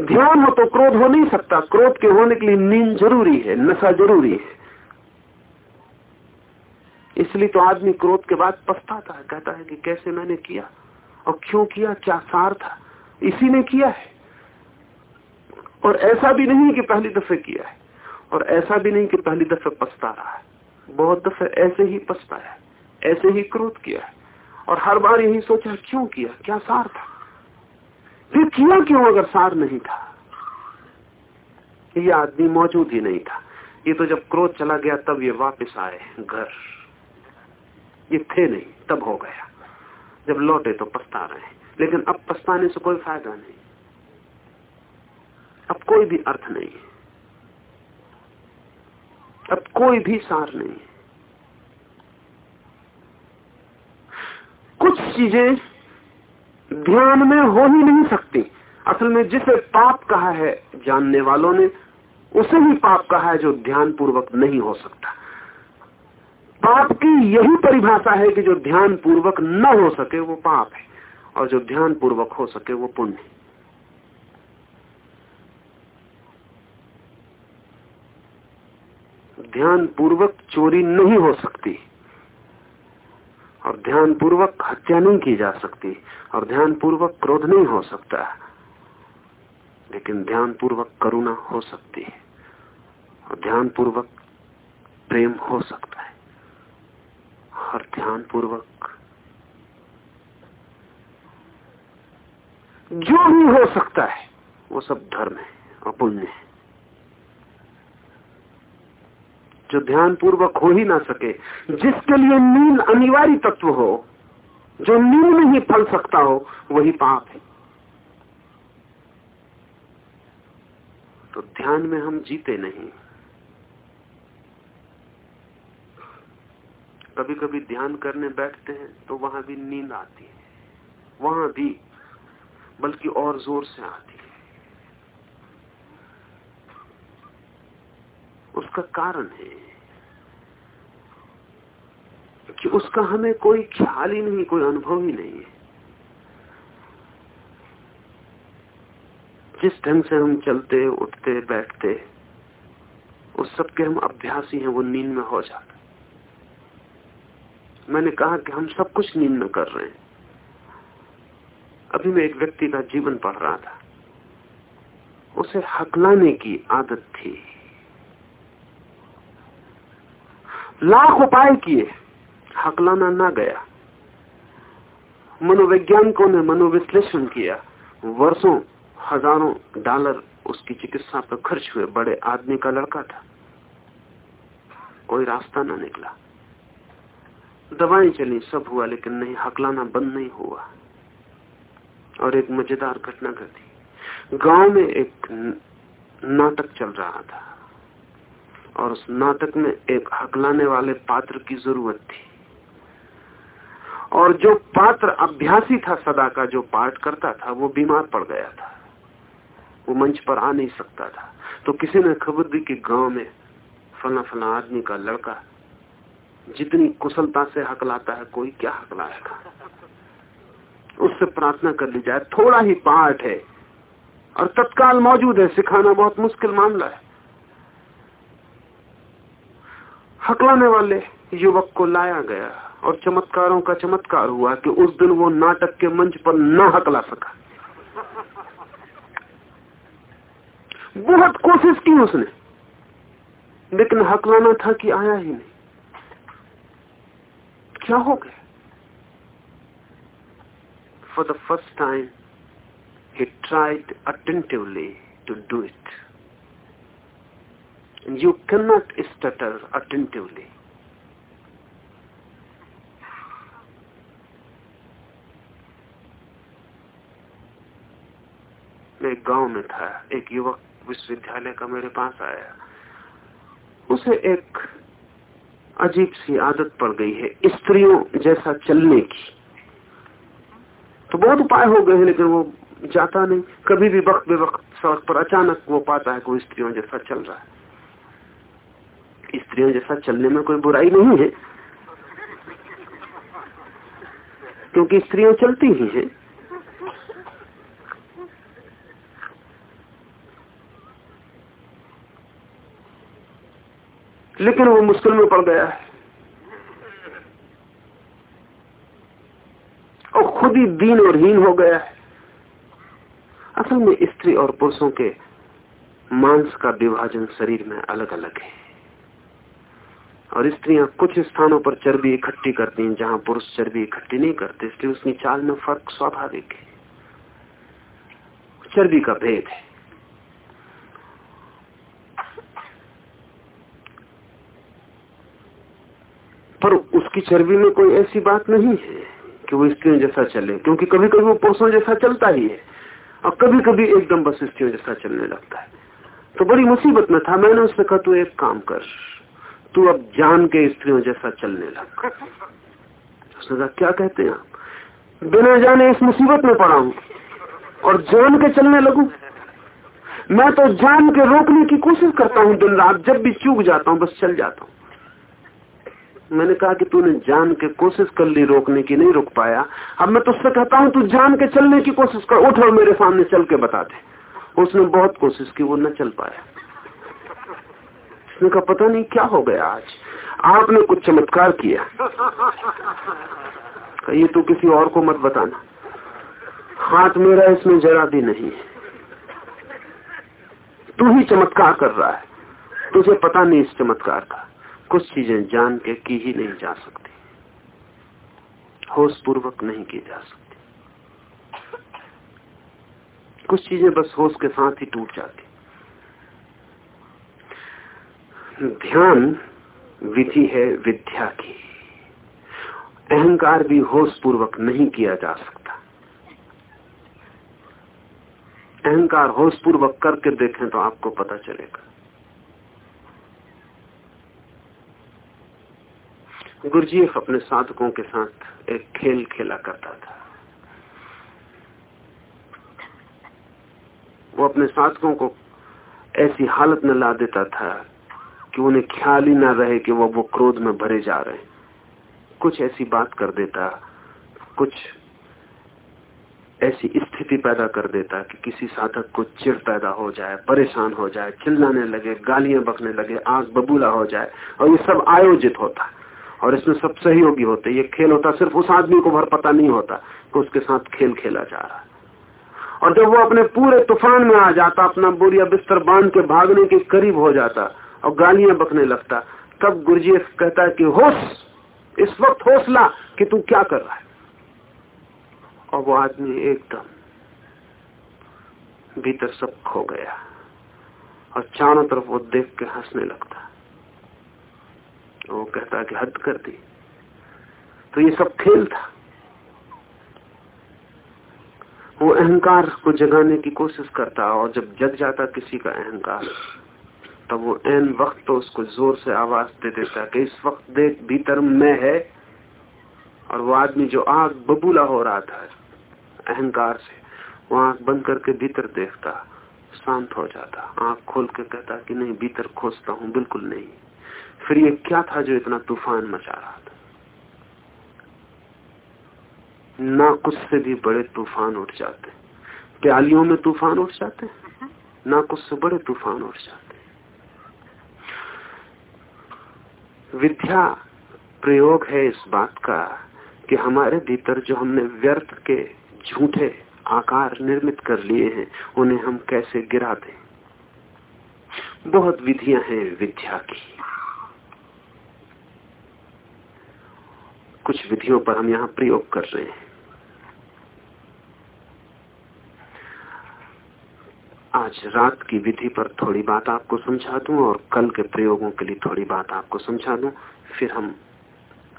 ध्यान हो तो क्रोध हो नहीं सकता। क्रोध के होने के लिए नींद ज़रूरी है, नशा ज़रूरी है। इसलिए तो आदमी क्रोध के बाद पछताता है, कहता है कि कैसे मैंने किया और क्यों किया, क्या सार था? इसी ने किया है। और ऐसा भी नहीं कि पहली दफे किया है। और ऐसा भी नहीं कि पहली दफे पछता रहा है। बहुत दफे ऐसे ही पछता है। ऐसे ही क्रोध किया है। और हर बार यही सोचा, क्यों किया? क्या सार था? फिर किया क्यों अगर सार नहीं था? ये आदमी मौजूद ही नहीं था। ये तो जब क्रोध चला गया, तब ये वापस आए घर। ये थे नहीं, तब हो गया। जब लौटे तो पछता रहे लेकिन अब पछताने से कोई फ़ायदा नहीं। अब कोई भी अर्थ नहीं। अब कोई भी सार नहीं। कुछ चीज़ें ध्यान में हो ही नहीं सकती। असल में जिसे पाप कहा है जानने वालों ने, उसे ही पाप कहा है जो ध्यान पूर्वक नहीं हो सकता। पाप की यही परिभाषा है कि जो ध्यान पूर्वक न हो सके, वो पाप है। और जो ध्यान पूर्वक हो सके वो पुण्य। ध्यान पूर्वक चोरी नहीं हो सकती और ध्यान पूर्वक हत्या नहीं की जा सकती और ध्यान पूर्वक क्रोध नहीं हो सकता। लेकिन ध्यान पूर्वक करुणा हो सकती है और ध्यान पूर्वक प्रेम हो सकता है। और ध्यान पूर्वक जो भी हो सकता है, वो सब धर्म है और पुण्य है। जो ध्यान पूर्वक हो ही ना सके, जिसके लिए नींद अनिवार्य तत्व हो, जो नींद में ही फल सकता हो, वही पाप है। तो ध्यान में हम जीते नहीं। कभी कभी ध्यान करने बैठते हैं तो वहाँ भी नींद आती है। वहाँ भी बल्कि और ज़ोर से आती है। उसका कारण है कि उसका हमें कोई ख्याल ही नहीं, कोई अनुभव ही नहीं है। जिस ढंग से हम चलते, उठते, बैठते, उस सब के हम अभ्यासी हैं, वो नींद में हो जाते मैंने कहा कि हम सब कुछ नींद में कर रहे हैं। अभी मैं एक व्यक्ति का जीवन पढ़ रहा था। उसे हकलाने की आदत थी। लाख उपाय किए, हकलाना ना गया। मनोवैज्ञानिकों ने मनोविश्लेषण किया। वर्षों, हज़ारों डॉलर उसकी चिकित्सा पर खर्च हुए। बड़े आदमी का लड़का था। कोई रास्ता ना निकला। दवाएँ चली, सब हुआ, लेकिन नहीं, हकलाना बंद नहीं हुआ। और एक मज़ेदार घटना घटी। गाँव में एक नाटक चल रहा था और उस नाटक में एक हकलाने वाले पात्र की ज़रूरत थी। और जो पात्र अभ्यासी था सदा का, जो पाठ करता था, वो बीमार पड़ गया था। वो मंच पर आ नहीं सकता था। तो किसी ने खबर दी कि गाँव में फला फला आदमी का लड़का जितनी कुशलता से हकलाता है, कोई क्या हकलाएगा? उससे प्रार्थना कर ली जाए। थोड़ा ही पाठ है। और तत्काल मौजूद है। सिखाना बहुत मुश्किल मामला है। हकलाने वाले युवक को लाया गया और चमत्कारों का चमत्कार हुआ कि उस दिन वो नाटक के मंच पर न हकला सका। बहुत कोशिश की उसने, लेकिन हकलाना था कि आया ही नहीं। क्या हो गया? For the first time he tried attentively to do it. And you cannot stutter attentively. मैं एक गाँव में था, एक युवक विश्वविद्यालय का मेरे पास आया उसे एक अजीब सी आदत पड़ गई है, स्त्रियों जैसा चलने की तो बहुत उपाय हो गए लेकिन वो जाता नहीं। कभी भी वक्त बे वक्त सड़क पर अचानक वो पाता है कोई स्त्रियों जैसा चल रहा है। स्त्रियों जैसा चलने में कोई बुराई नहीं है। क्योंकि स्त्रियाँ चलती ही हैं। लेकिन वो मुश्किल में पड़ गया है और ही दीन और हीन हो गया है। असल में स्त्री और पुरुषों के मांस का विभाजन शरीर में अलग अलग है। और स्त्रियाँ कुछ स्थानों पर चर्बी इकट्ठी करती हैं जहाँ पुरुष चर्बी इकट्ठी नहीं करते, इसलिए उसकी चाल में फ़र्क स्वाभाविक है। चर्बी का भेद है। पर उसकी चर्बी में कोई ऐसी बात नहीं है। कि वो स्त्रियों जैसा चले, क्योंकि कभी कभी वो पुरुषों जैसा चलता ही है और कभी कभी एकदम बस स्त्रियों जैसा चलने लगता है। तो बड़ी मुसीबत में था, मैंने उससे कहा, तू एक काम कर, तू अब जान के स्त्रियों जैसा चलने लग। उसने कहा, क्या कहते हैं आप? बिना जाने इस मुसीबत में पड़ा हूँ और जान के चलने लगू। मैं तो जान के रोकने की कोशिश करता हूँ दिन रात, जब भी चूक जाता हूँ, बस चल जाता हूँ। मैंने कहा कि तूने जान के कोशिश कर ली रोकने की, नहीं रुक पाया। अब मैं तुझसे कहता हूँ, तू जान के चलने की कोशिश कर, उठ और मेरे सामने चल के बता दे। उसने बहुत कोशिश की, वो न चल पाया। उसने कहा, पता नहीं क्या हो गया आज। आपने कुछ चमत्कार किया। ये तू किसी और को मत बताना। हाथ मेरा इसमें जरा भी नहीं तू ही चमत्कार कर रहा है। तुझे पता नहीं इस चमत्कार का। कुछ चीज़ें जान के की ही नहीं जा सकती। होश पूर्वक नहीं की जा सकती। कुछ चीज़ें बस होश के साथ ही टूट जाती। ध्यान विधि है विद्या की। अहंकार भी होश पूर्वक नहीं किया जा सकता। अहंकार होश पूर्वक करके देखें तो आपको पता चलेगा। गुरुजीएफ अपने साधकों के साथ एक खेल खेला करता था। वो अपने साधकों को ऐसी हालत में ला देता था कि उन्हें ख्याल ही ना रहे कि वो वो क्रोध में भरे जा रहे हैं। कुछ ऐसी बात कर देता, कुछ ऐसी स्थिति पैदा कर देता कि किसी साधक को चिड़ पैदा हो जाए, परेशान हो जाए, चिल्लाने लगे, गालियाँ बकने लगे, आग बबूला हो जाए और ये सब आयोजित होता। और इसमें सब सहयोगी होते ये खेल होता सिर्फ़ उस आदमी को भर पता नहीं होता कि उसके साथ खेल खेला जा रहा है। और जब वो अपने पूरे तूफ़ान में आ जाता, अपना बोरिया बिस्तर बाँध के भागने के करीब हो जाता और गालियाँ बकने लगता, तब गुरुजी कहता कि होश, इस वक्त हौसला कि तू क्या कर रहा है? और वो आदमी एकदम भीतर सब खो गया और चारों तरफ़ वो देख के हंसने लगता। वो कहता कि हद कर दी। तो ये सब खेल था। वो अहंकार को जगाने की कोशिश करता और जब जग जाता किसी का अहंकार, तब वो एन वक्त तो उसको ज़ोर से आवाज़ दे देता कि इस वक्त देख भीतर मैं है और वो आदमी जो आग बबूला हो रहा था अहंकार से, वो आँख बंद करके भीतर देखता, शांत हो जाता। आँख खोल के कहता कि नहीं, भीतर खोजता हूँ, बिल्कुल नहीं। फिर ये क्या था जो इतना तूफ़ान मचा रहा था? ना कुछ से भी बड़े तूफ़ान उठ जाते। प्यालियों में तूफ़ान उठ जाते? ना कुछ से बड़े तूफ़ान उठ जाते। विद्या, प्रयोग है इस बात का कि हमारे भीतर जो हमने व्यर्थ के झूठे आकार निर्मित कर लिए हैं, उन्हें हम कैसे गिरा दें? बहुत विधियाँ हैं विद्या की। कुछ विधियों पर हम यहाँ प्रयोग कर रहे हैं। आज रात की विधि पर थोड़ी बात आपको समझा दूँ और कल के प्रयोगों के लिए थोड़ी बात आपको समझा दूँ, फिर हम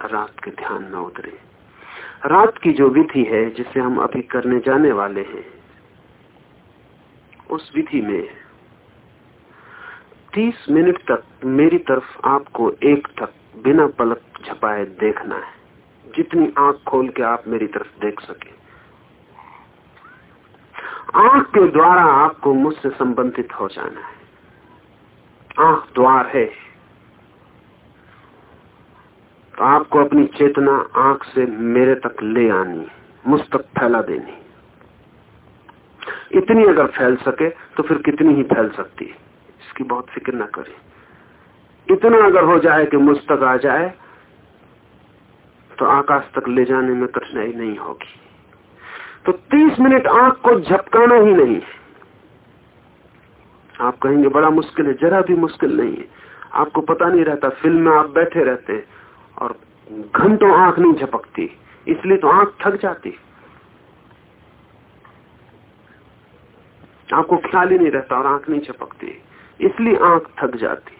रात के ध्यान में उतरे। रात की जो विधि है, जिसे हम अभी करने जाने वाले हैं, उस विधि में तीस मिनट तक मेरी तरफ़ आपको एक तक बिना पलक झपाए देखना है। जितनी आँख खोल के आप मेरी तरफ़ देख सके। आँख के द्वारा आपको मुझसे संबंधित हो जाना है। आँख द्वार है। तो आपको अपनी चेतना आँख से मेरे तक ले आनी मुझ तक फैला देनी इतनी अगर फैल सके तो फिर कितनी ही फैल सकती है? इसकी बहुत फ़िक्र ना करें। इतना अगर हो जाए कि मुझ तक आ जाए तो आकाश तक ले जाने में कठिनाई नहीं होगी। तो 30 मिनट आँख को झपकाना ही नहीं है। आप कहेंगे, बड़ा मुश्किल है, जरा भी मुश्किल नहीं है। आपको पता नहीं रहता, फ़िल्म में आप बैठे रहते और घंटों आँख नहीं झपकती, इसलिए तो आँख थक जाती। आपको ख्याल ही नहीं रहता और आँख नहीं झपकती, इसलिए आँख थक जाती।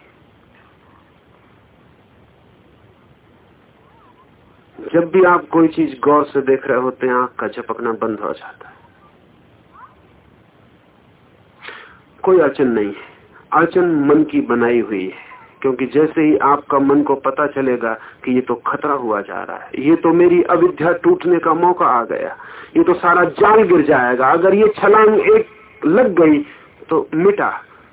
जब भी आप कोई चीज़ गौर से देख रहे होते हैं, आँख का झपकना बंद हो जाता है। कोई अड़चन नहीं है। अड़चन मन की बनाई हुई है, क्योंकि जैसे ही आपका मन को पता चलेगा कि ये तो खतरा हुआ जा रहा है, ये तो मेरी अविद्या टूटने का मौका आ गया, ये तो सारा जाल गिर जाएगा, अगर ये छलांग एक लग गई तो मिटा।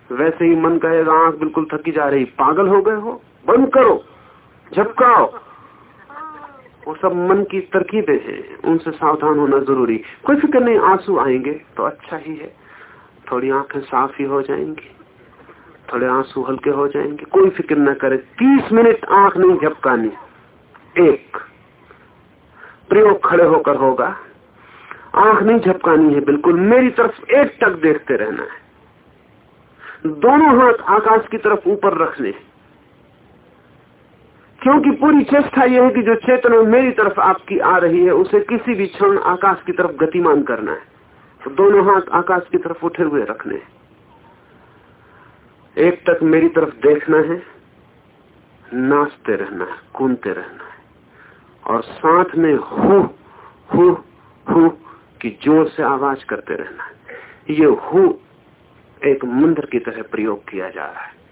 वैसे ही मन कहेगा, आँख बिल्कुल थकी जा रही, पागल हो गए हो, बंद करो, झपकाओ। वो सब मन की तरकीबें हैं। उनसे सावधान होना ज़रूरी। कोई फ़िक्र नहीं, आँसू आएँगे तो अच्छा ही है। थोड़ी आँखें साफ़ ही हो जाएँगी। थोड़े आँसू हल्के हो जाएँगे। कोई फ़िक्र न करे। तीस मिनट आँख नहीं झपकानी। एक प्रयोग खड़े होकर होगा। आँख नहीं झपकानी है, बिल्कुल। मेरी तरफ़ एक तक देखते रहना है। दोनों हाथ आकाश की तरफ़ ऊपर रखने। क्योंकि पूरी चेष्टा यह है कि जो चेतना मेरी तरफ़ आपकी आ रही है, उसे किसी भी क्षण आकाश की तरफ़ गतिमान करना है। तो दोनों हाथ आकाश की तरफ़ उठे हुए रखने हैं। एक तक मेरी तरफ़ देखना है, नाचते रहना है, कूदते रहना है। और साथ में हु हु हु की ज़ोर से आवाज़ करते रहना है। ये हु एक मंत्र की तरह प्रयोग किया जा रहा है।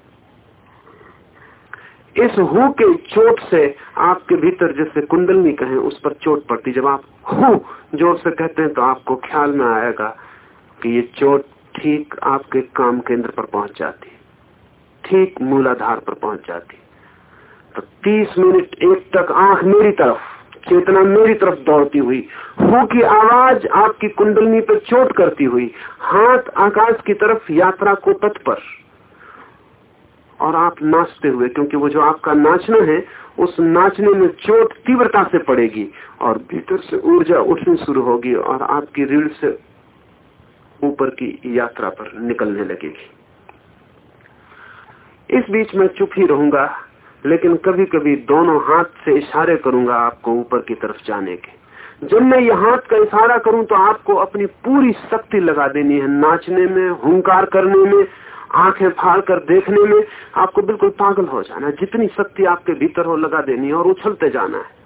इस हु के चोट से आपके भीतर जैसे कुंडलनी कहें, उस पर चोट पड़ती। जब आप हु ज़ोर से कहते हैं तो आपको ख्याल में आएगा कि ये चोट ठीक आपके काम केंद्र पर पहुँच जाती ठीक मूलाधार पर पहुँच जाती तो 30 मिनट एक तक आँख मेरी तरफ़, चेतना मेरी तरफ़ दौड़ती हुई, हु की आवाज़ आपकी कुंडलनी पर चोट करती हुई, हाथ आकाश की तरफ़ यात्रा को पथ पर। और आप नाचते हुए, क्योंकि वो जो आपका नाचना है, उस नाचने में चोट तीव्रता से पड़ेगी और भीतर से ऊर्जा उठनी शुरू होगी और आपकी रीढ़ से ऊपर की यात्रा पर निकलने लगेगी। इस बीच में चुप ही रहूँगा, लेकिन कभी कभी दोनों हाथ से इशारे करूँगा आपको ऊपर की तरफ़ जाने के। जब मैं ये हाथ का इशारा करूँ तो आपको अपनी पूरी शक्ति लगा देनी है नाचने में, हुंकार करने में आँखें फाड़ कर देखने में आपको बिल्कुल पागल हो जाना है। जितनी शक्ति आपके भीतर हो, लगा देनी है और उछलते जाना है।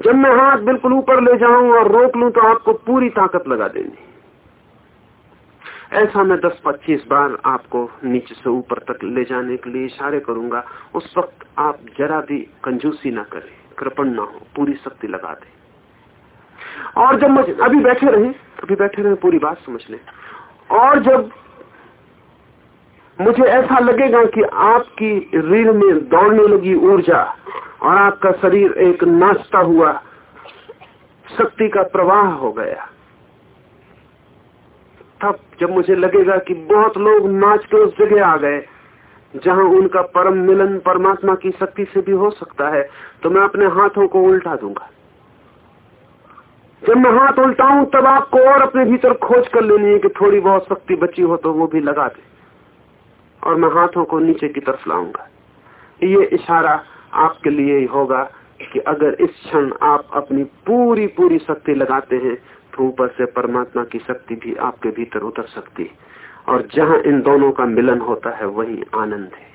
जब मैं हाथ बिल्कुल ऊपर ले जाऊँ और रोक लू तो आपको पूरी ताकत लगा देनी ऐसा मैं 10-25 बार आपको नीचे से ऊपर तक ले जाने के लिए इशारे करूँगा। उस वक्त आप जरा भी कंजूसी ना करें, कृपण ना हो, पूरी शक्ति लगा दे। और जब मुझे अभी बैठे रहे, अभी बैठे रहे, पूरी बात समझ लें। और जब मुझे ऐसा लगेगा कि आपकी रीढ़ में दौड़ने लगी ऊर्जा और आपका शरीर एक नाचता हुआ, शक्ति का प्रवाह हो गया। तब जब मुझे लगेगा कि बहुत लोग नाच के उस जगह आ गए, जहाँ उनका परम मिलन परमात्मा की शक्ति से भी हो सकता है तो मैं अपने हाथों को उल्टा दूँगा। जब मैं हाथ उल्टाऊं, तब आपको और अपने भीतर खोज कर लेनी है कि थोड़ी बहुत शक्ति बची हो तो वो भी लगा दे। और मैं हाथों को नीचे की तरफ़ लाऊँगा। ये इशारा आपके लिए ही होगा कि अगर इस क्षण आप अपनी पूरी पूरी शक्ति लगाते हैं तो ऊपर से परमात्मा की शक्ति भी आपके भीतर उतर सकती है। और जहाँ इन दोनों का मिलन होता है, वही आनंद है।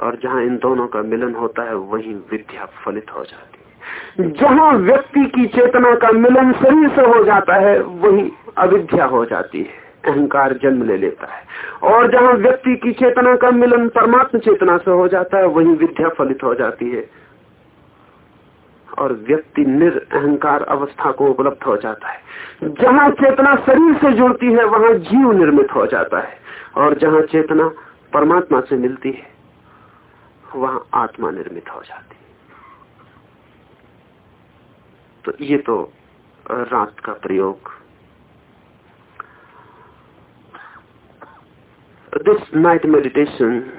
और जहाँ इन दोनों का मिलन होता है, वही विद्या फलित हो जाती है। जहाँ व्यक्ति की चेतना का मिलन शरीर से हो जाता है, वही अविद्या हो जाती है। अहंकार जन्म ले लेता है। और जहाँ व्यक्ति की चेतना का मिलन परमात्मा चेतना से हो जाता है, वही विद्या फलित हो जाती है। और व्यक्ति निरअहकार अवस्था को उपलब्ध हो जाता है। जहाँ चेतना शरीर से जुड़ती है, वहाँ जीव निर्मित हो जाता है। और जहाँ चेतना परमात्मा से मिलती है, वहाँ आत्मा निर्मित हो जाती है। तो ये तो रात का प्रयोग this night meditation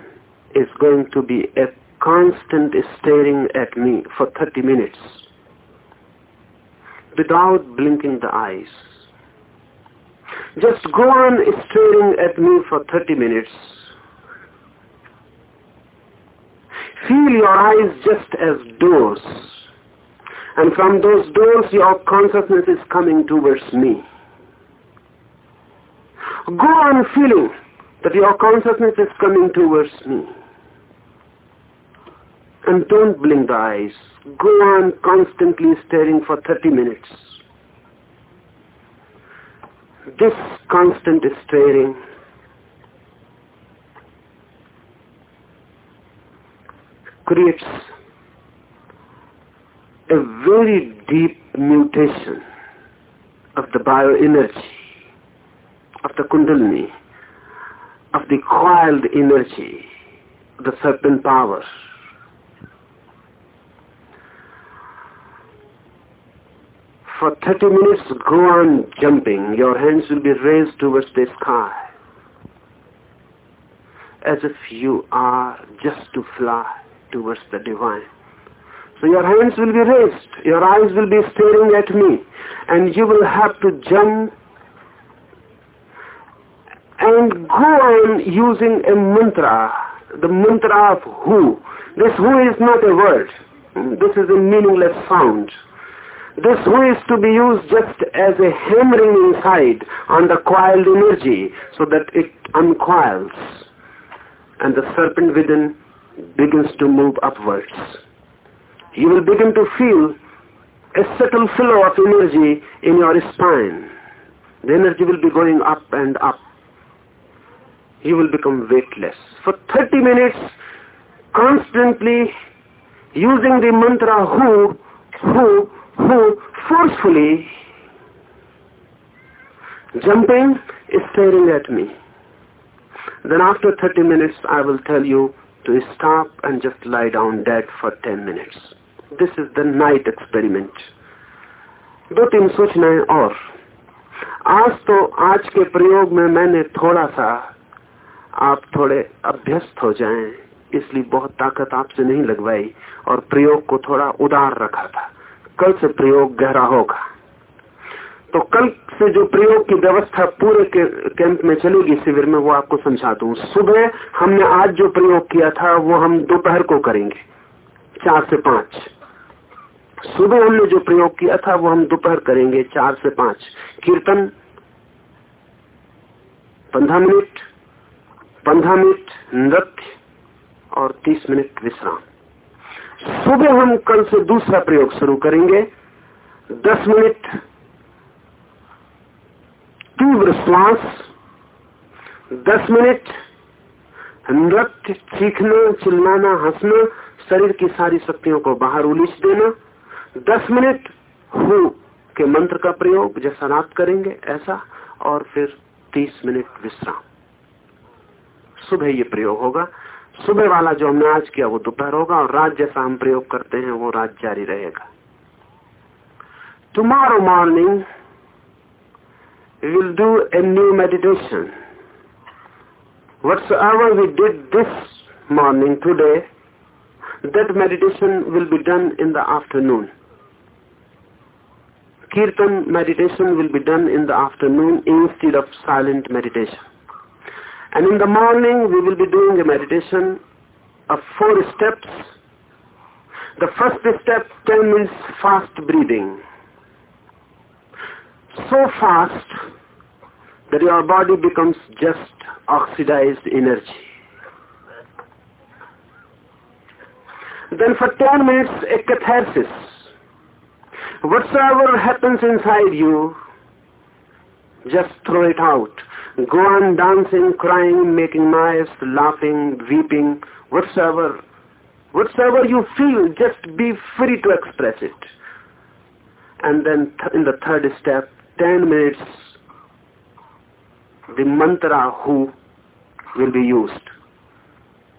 is going to be a constant staring at me for 30 minutes without blinking the eyes. Just go on staring at me for 30 minutes. Feel your eyes just as doors. And from those doors your consciousness is coming towards me. Go on feeling that your consciousness is coming towards me. And don't blink the eyes. Go on constantly staring for 30 minutes. This constant staring creates a very deep mutation of the bioenergy, of the kundalini, of the coiled energy, the serpent power. For 30 minutes, go on jumping. Your hands will be raised towards the sky as if you are just to fly towards the divine. So your hands will be raised, your eyes will be staring at me, and you will have to jump and go on using a mantra, the mantra of who. This who is not a word. This is a meaningless sound. This who is to be used just as a hammering inside on the coiled energy so that it uncoils and the serpent within begins to move upwards. You will begin to feel a subtle flow of energy in your spine. The energy will be going up and up You will become weightless. For 30 minutes, constantly using the mantra who, who, who, forcefully, jumping, staring at me. Then after 30 minutes, I will tell you to stop and just lie down dead for 10 minutes. This is the night experiment. दो तीन सूचनाएं और आज तो आज के प्रयोग में मैंने थोड़ा सा आप थोड़े अभ्यस्त हो जाएँ, इसलिए बहुत ताकत आपसे नहीं लगवाई और प्रयोग को थोड़ा उदार रखा था। कल से प्रयोग गहरा होगा। तो कल से जो प्रयोग की व्यवस्था पूरे के, कैंप में चलेगी शिविर में, वो आपको समझा दू। सुबह हमने आज जो प्रयोग किया था, वो हम दोपहर को करेंगे। चार से पाँच। सुबह हमने जो प्रयोग किया था, वो हम दोपहर करेंगे चार से पाँच। कीर्तन, पंद्रह मिनट पंद्रह मिनट नृत्य और तीस मिनट विश्राम। सुबह हम कल से दूसरा प्रयोग शुरू करेंगे। दस मिनट तीव्र श्वास, दस मिनट नृत्य चीखना चिल्लाना, हंसना, शरीर की सारी शक्तियों को बाहर उलीच देना। दस मिनट हु के मंत्र का प्रयोग जैसा रात करेंगे, ऐसा, और फिर तीस मिनट विश्राम। सुबह ये प्रयोग होगा। सुबह वाला जो हमने आज किया, वो दोपहर होगा और रात जैसा हम प्रयोग करते हैं, वो रात जारी रहेगा। Tomorrow morning will do a new meditation whatsoever we did this morning today that meditation will be done in the afternoon kirtan meditation will be done in the afternoon in instead of silent meditation And in the morning we will be doing a meditation of four steps. The first step, 10 minutes fast breathing so fast that your body becomes just oxidized energy. Then for 10 minutes, a catharsis. Whatsoever happens inside you, just throw it out. Go on dancing, crying, making noise, laughing, weeping, whatsoever. Whatsoever you feel, just be free to express it. And then th in the third step, 10 minutes the mantra who will be used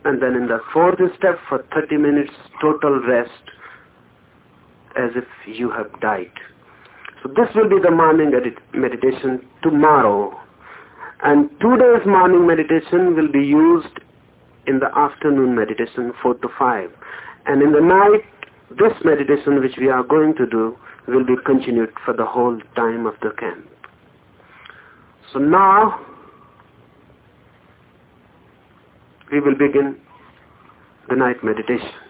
and then in the fourth step for 30 minutes total rest as if you have died so this will be the morning meditation tomorrow and today's morning meditation will be used in the afternoon meditation 4 to 5 and in the night this meditation which we are going to do will be continued for the whole time of the camp. So now we will begin the night meditation.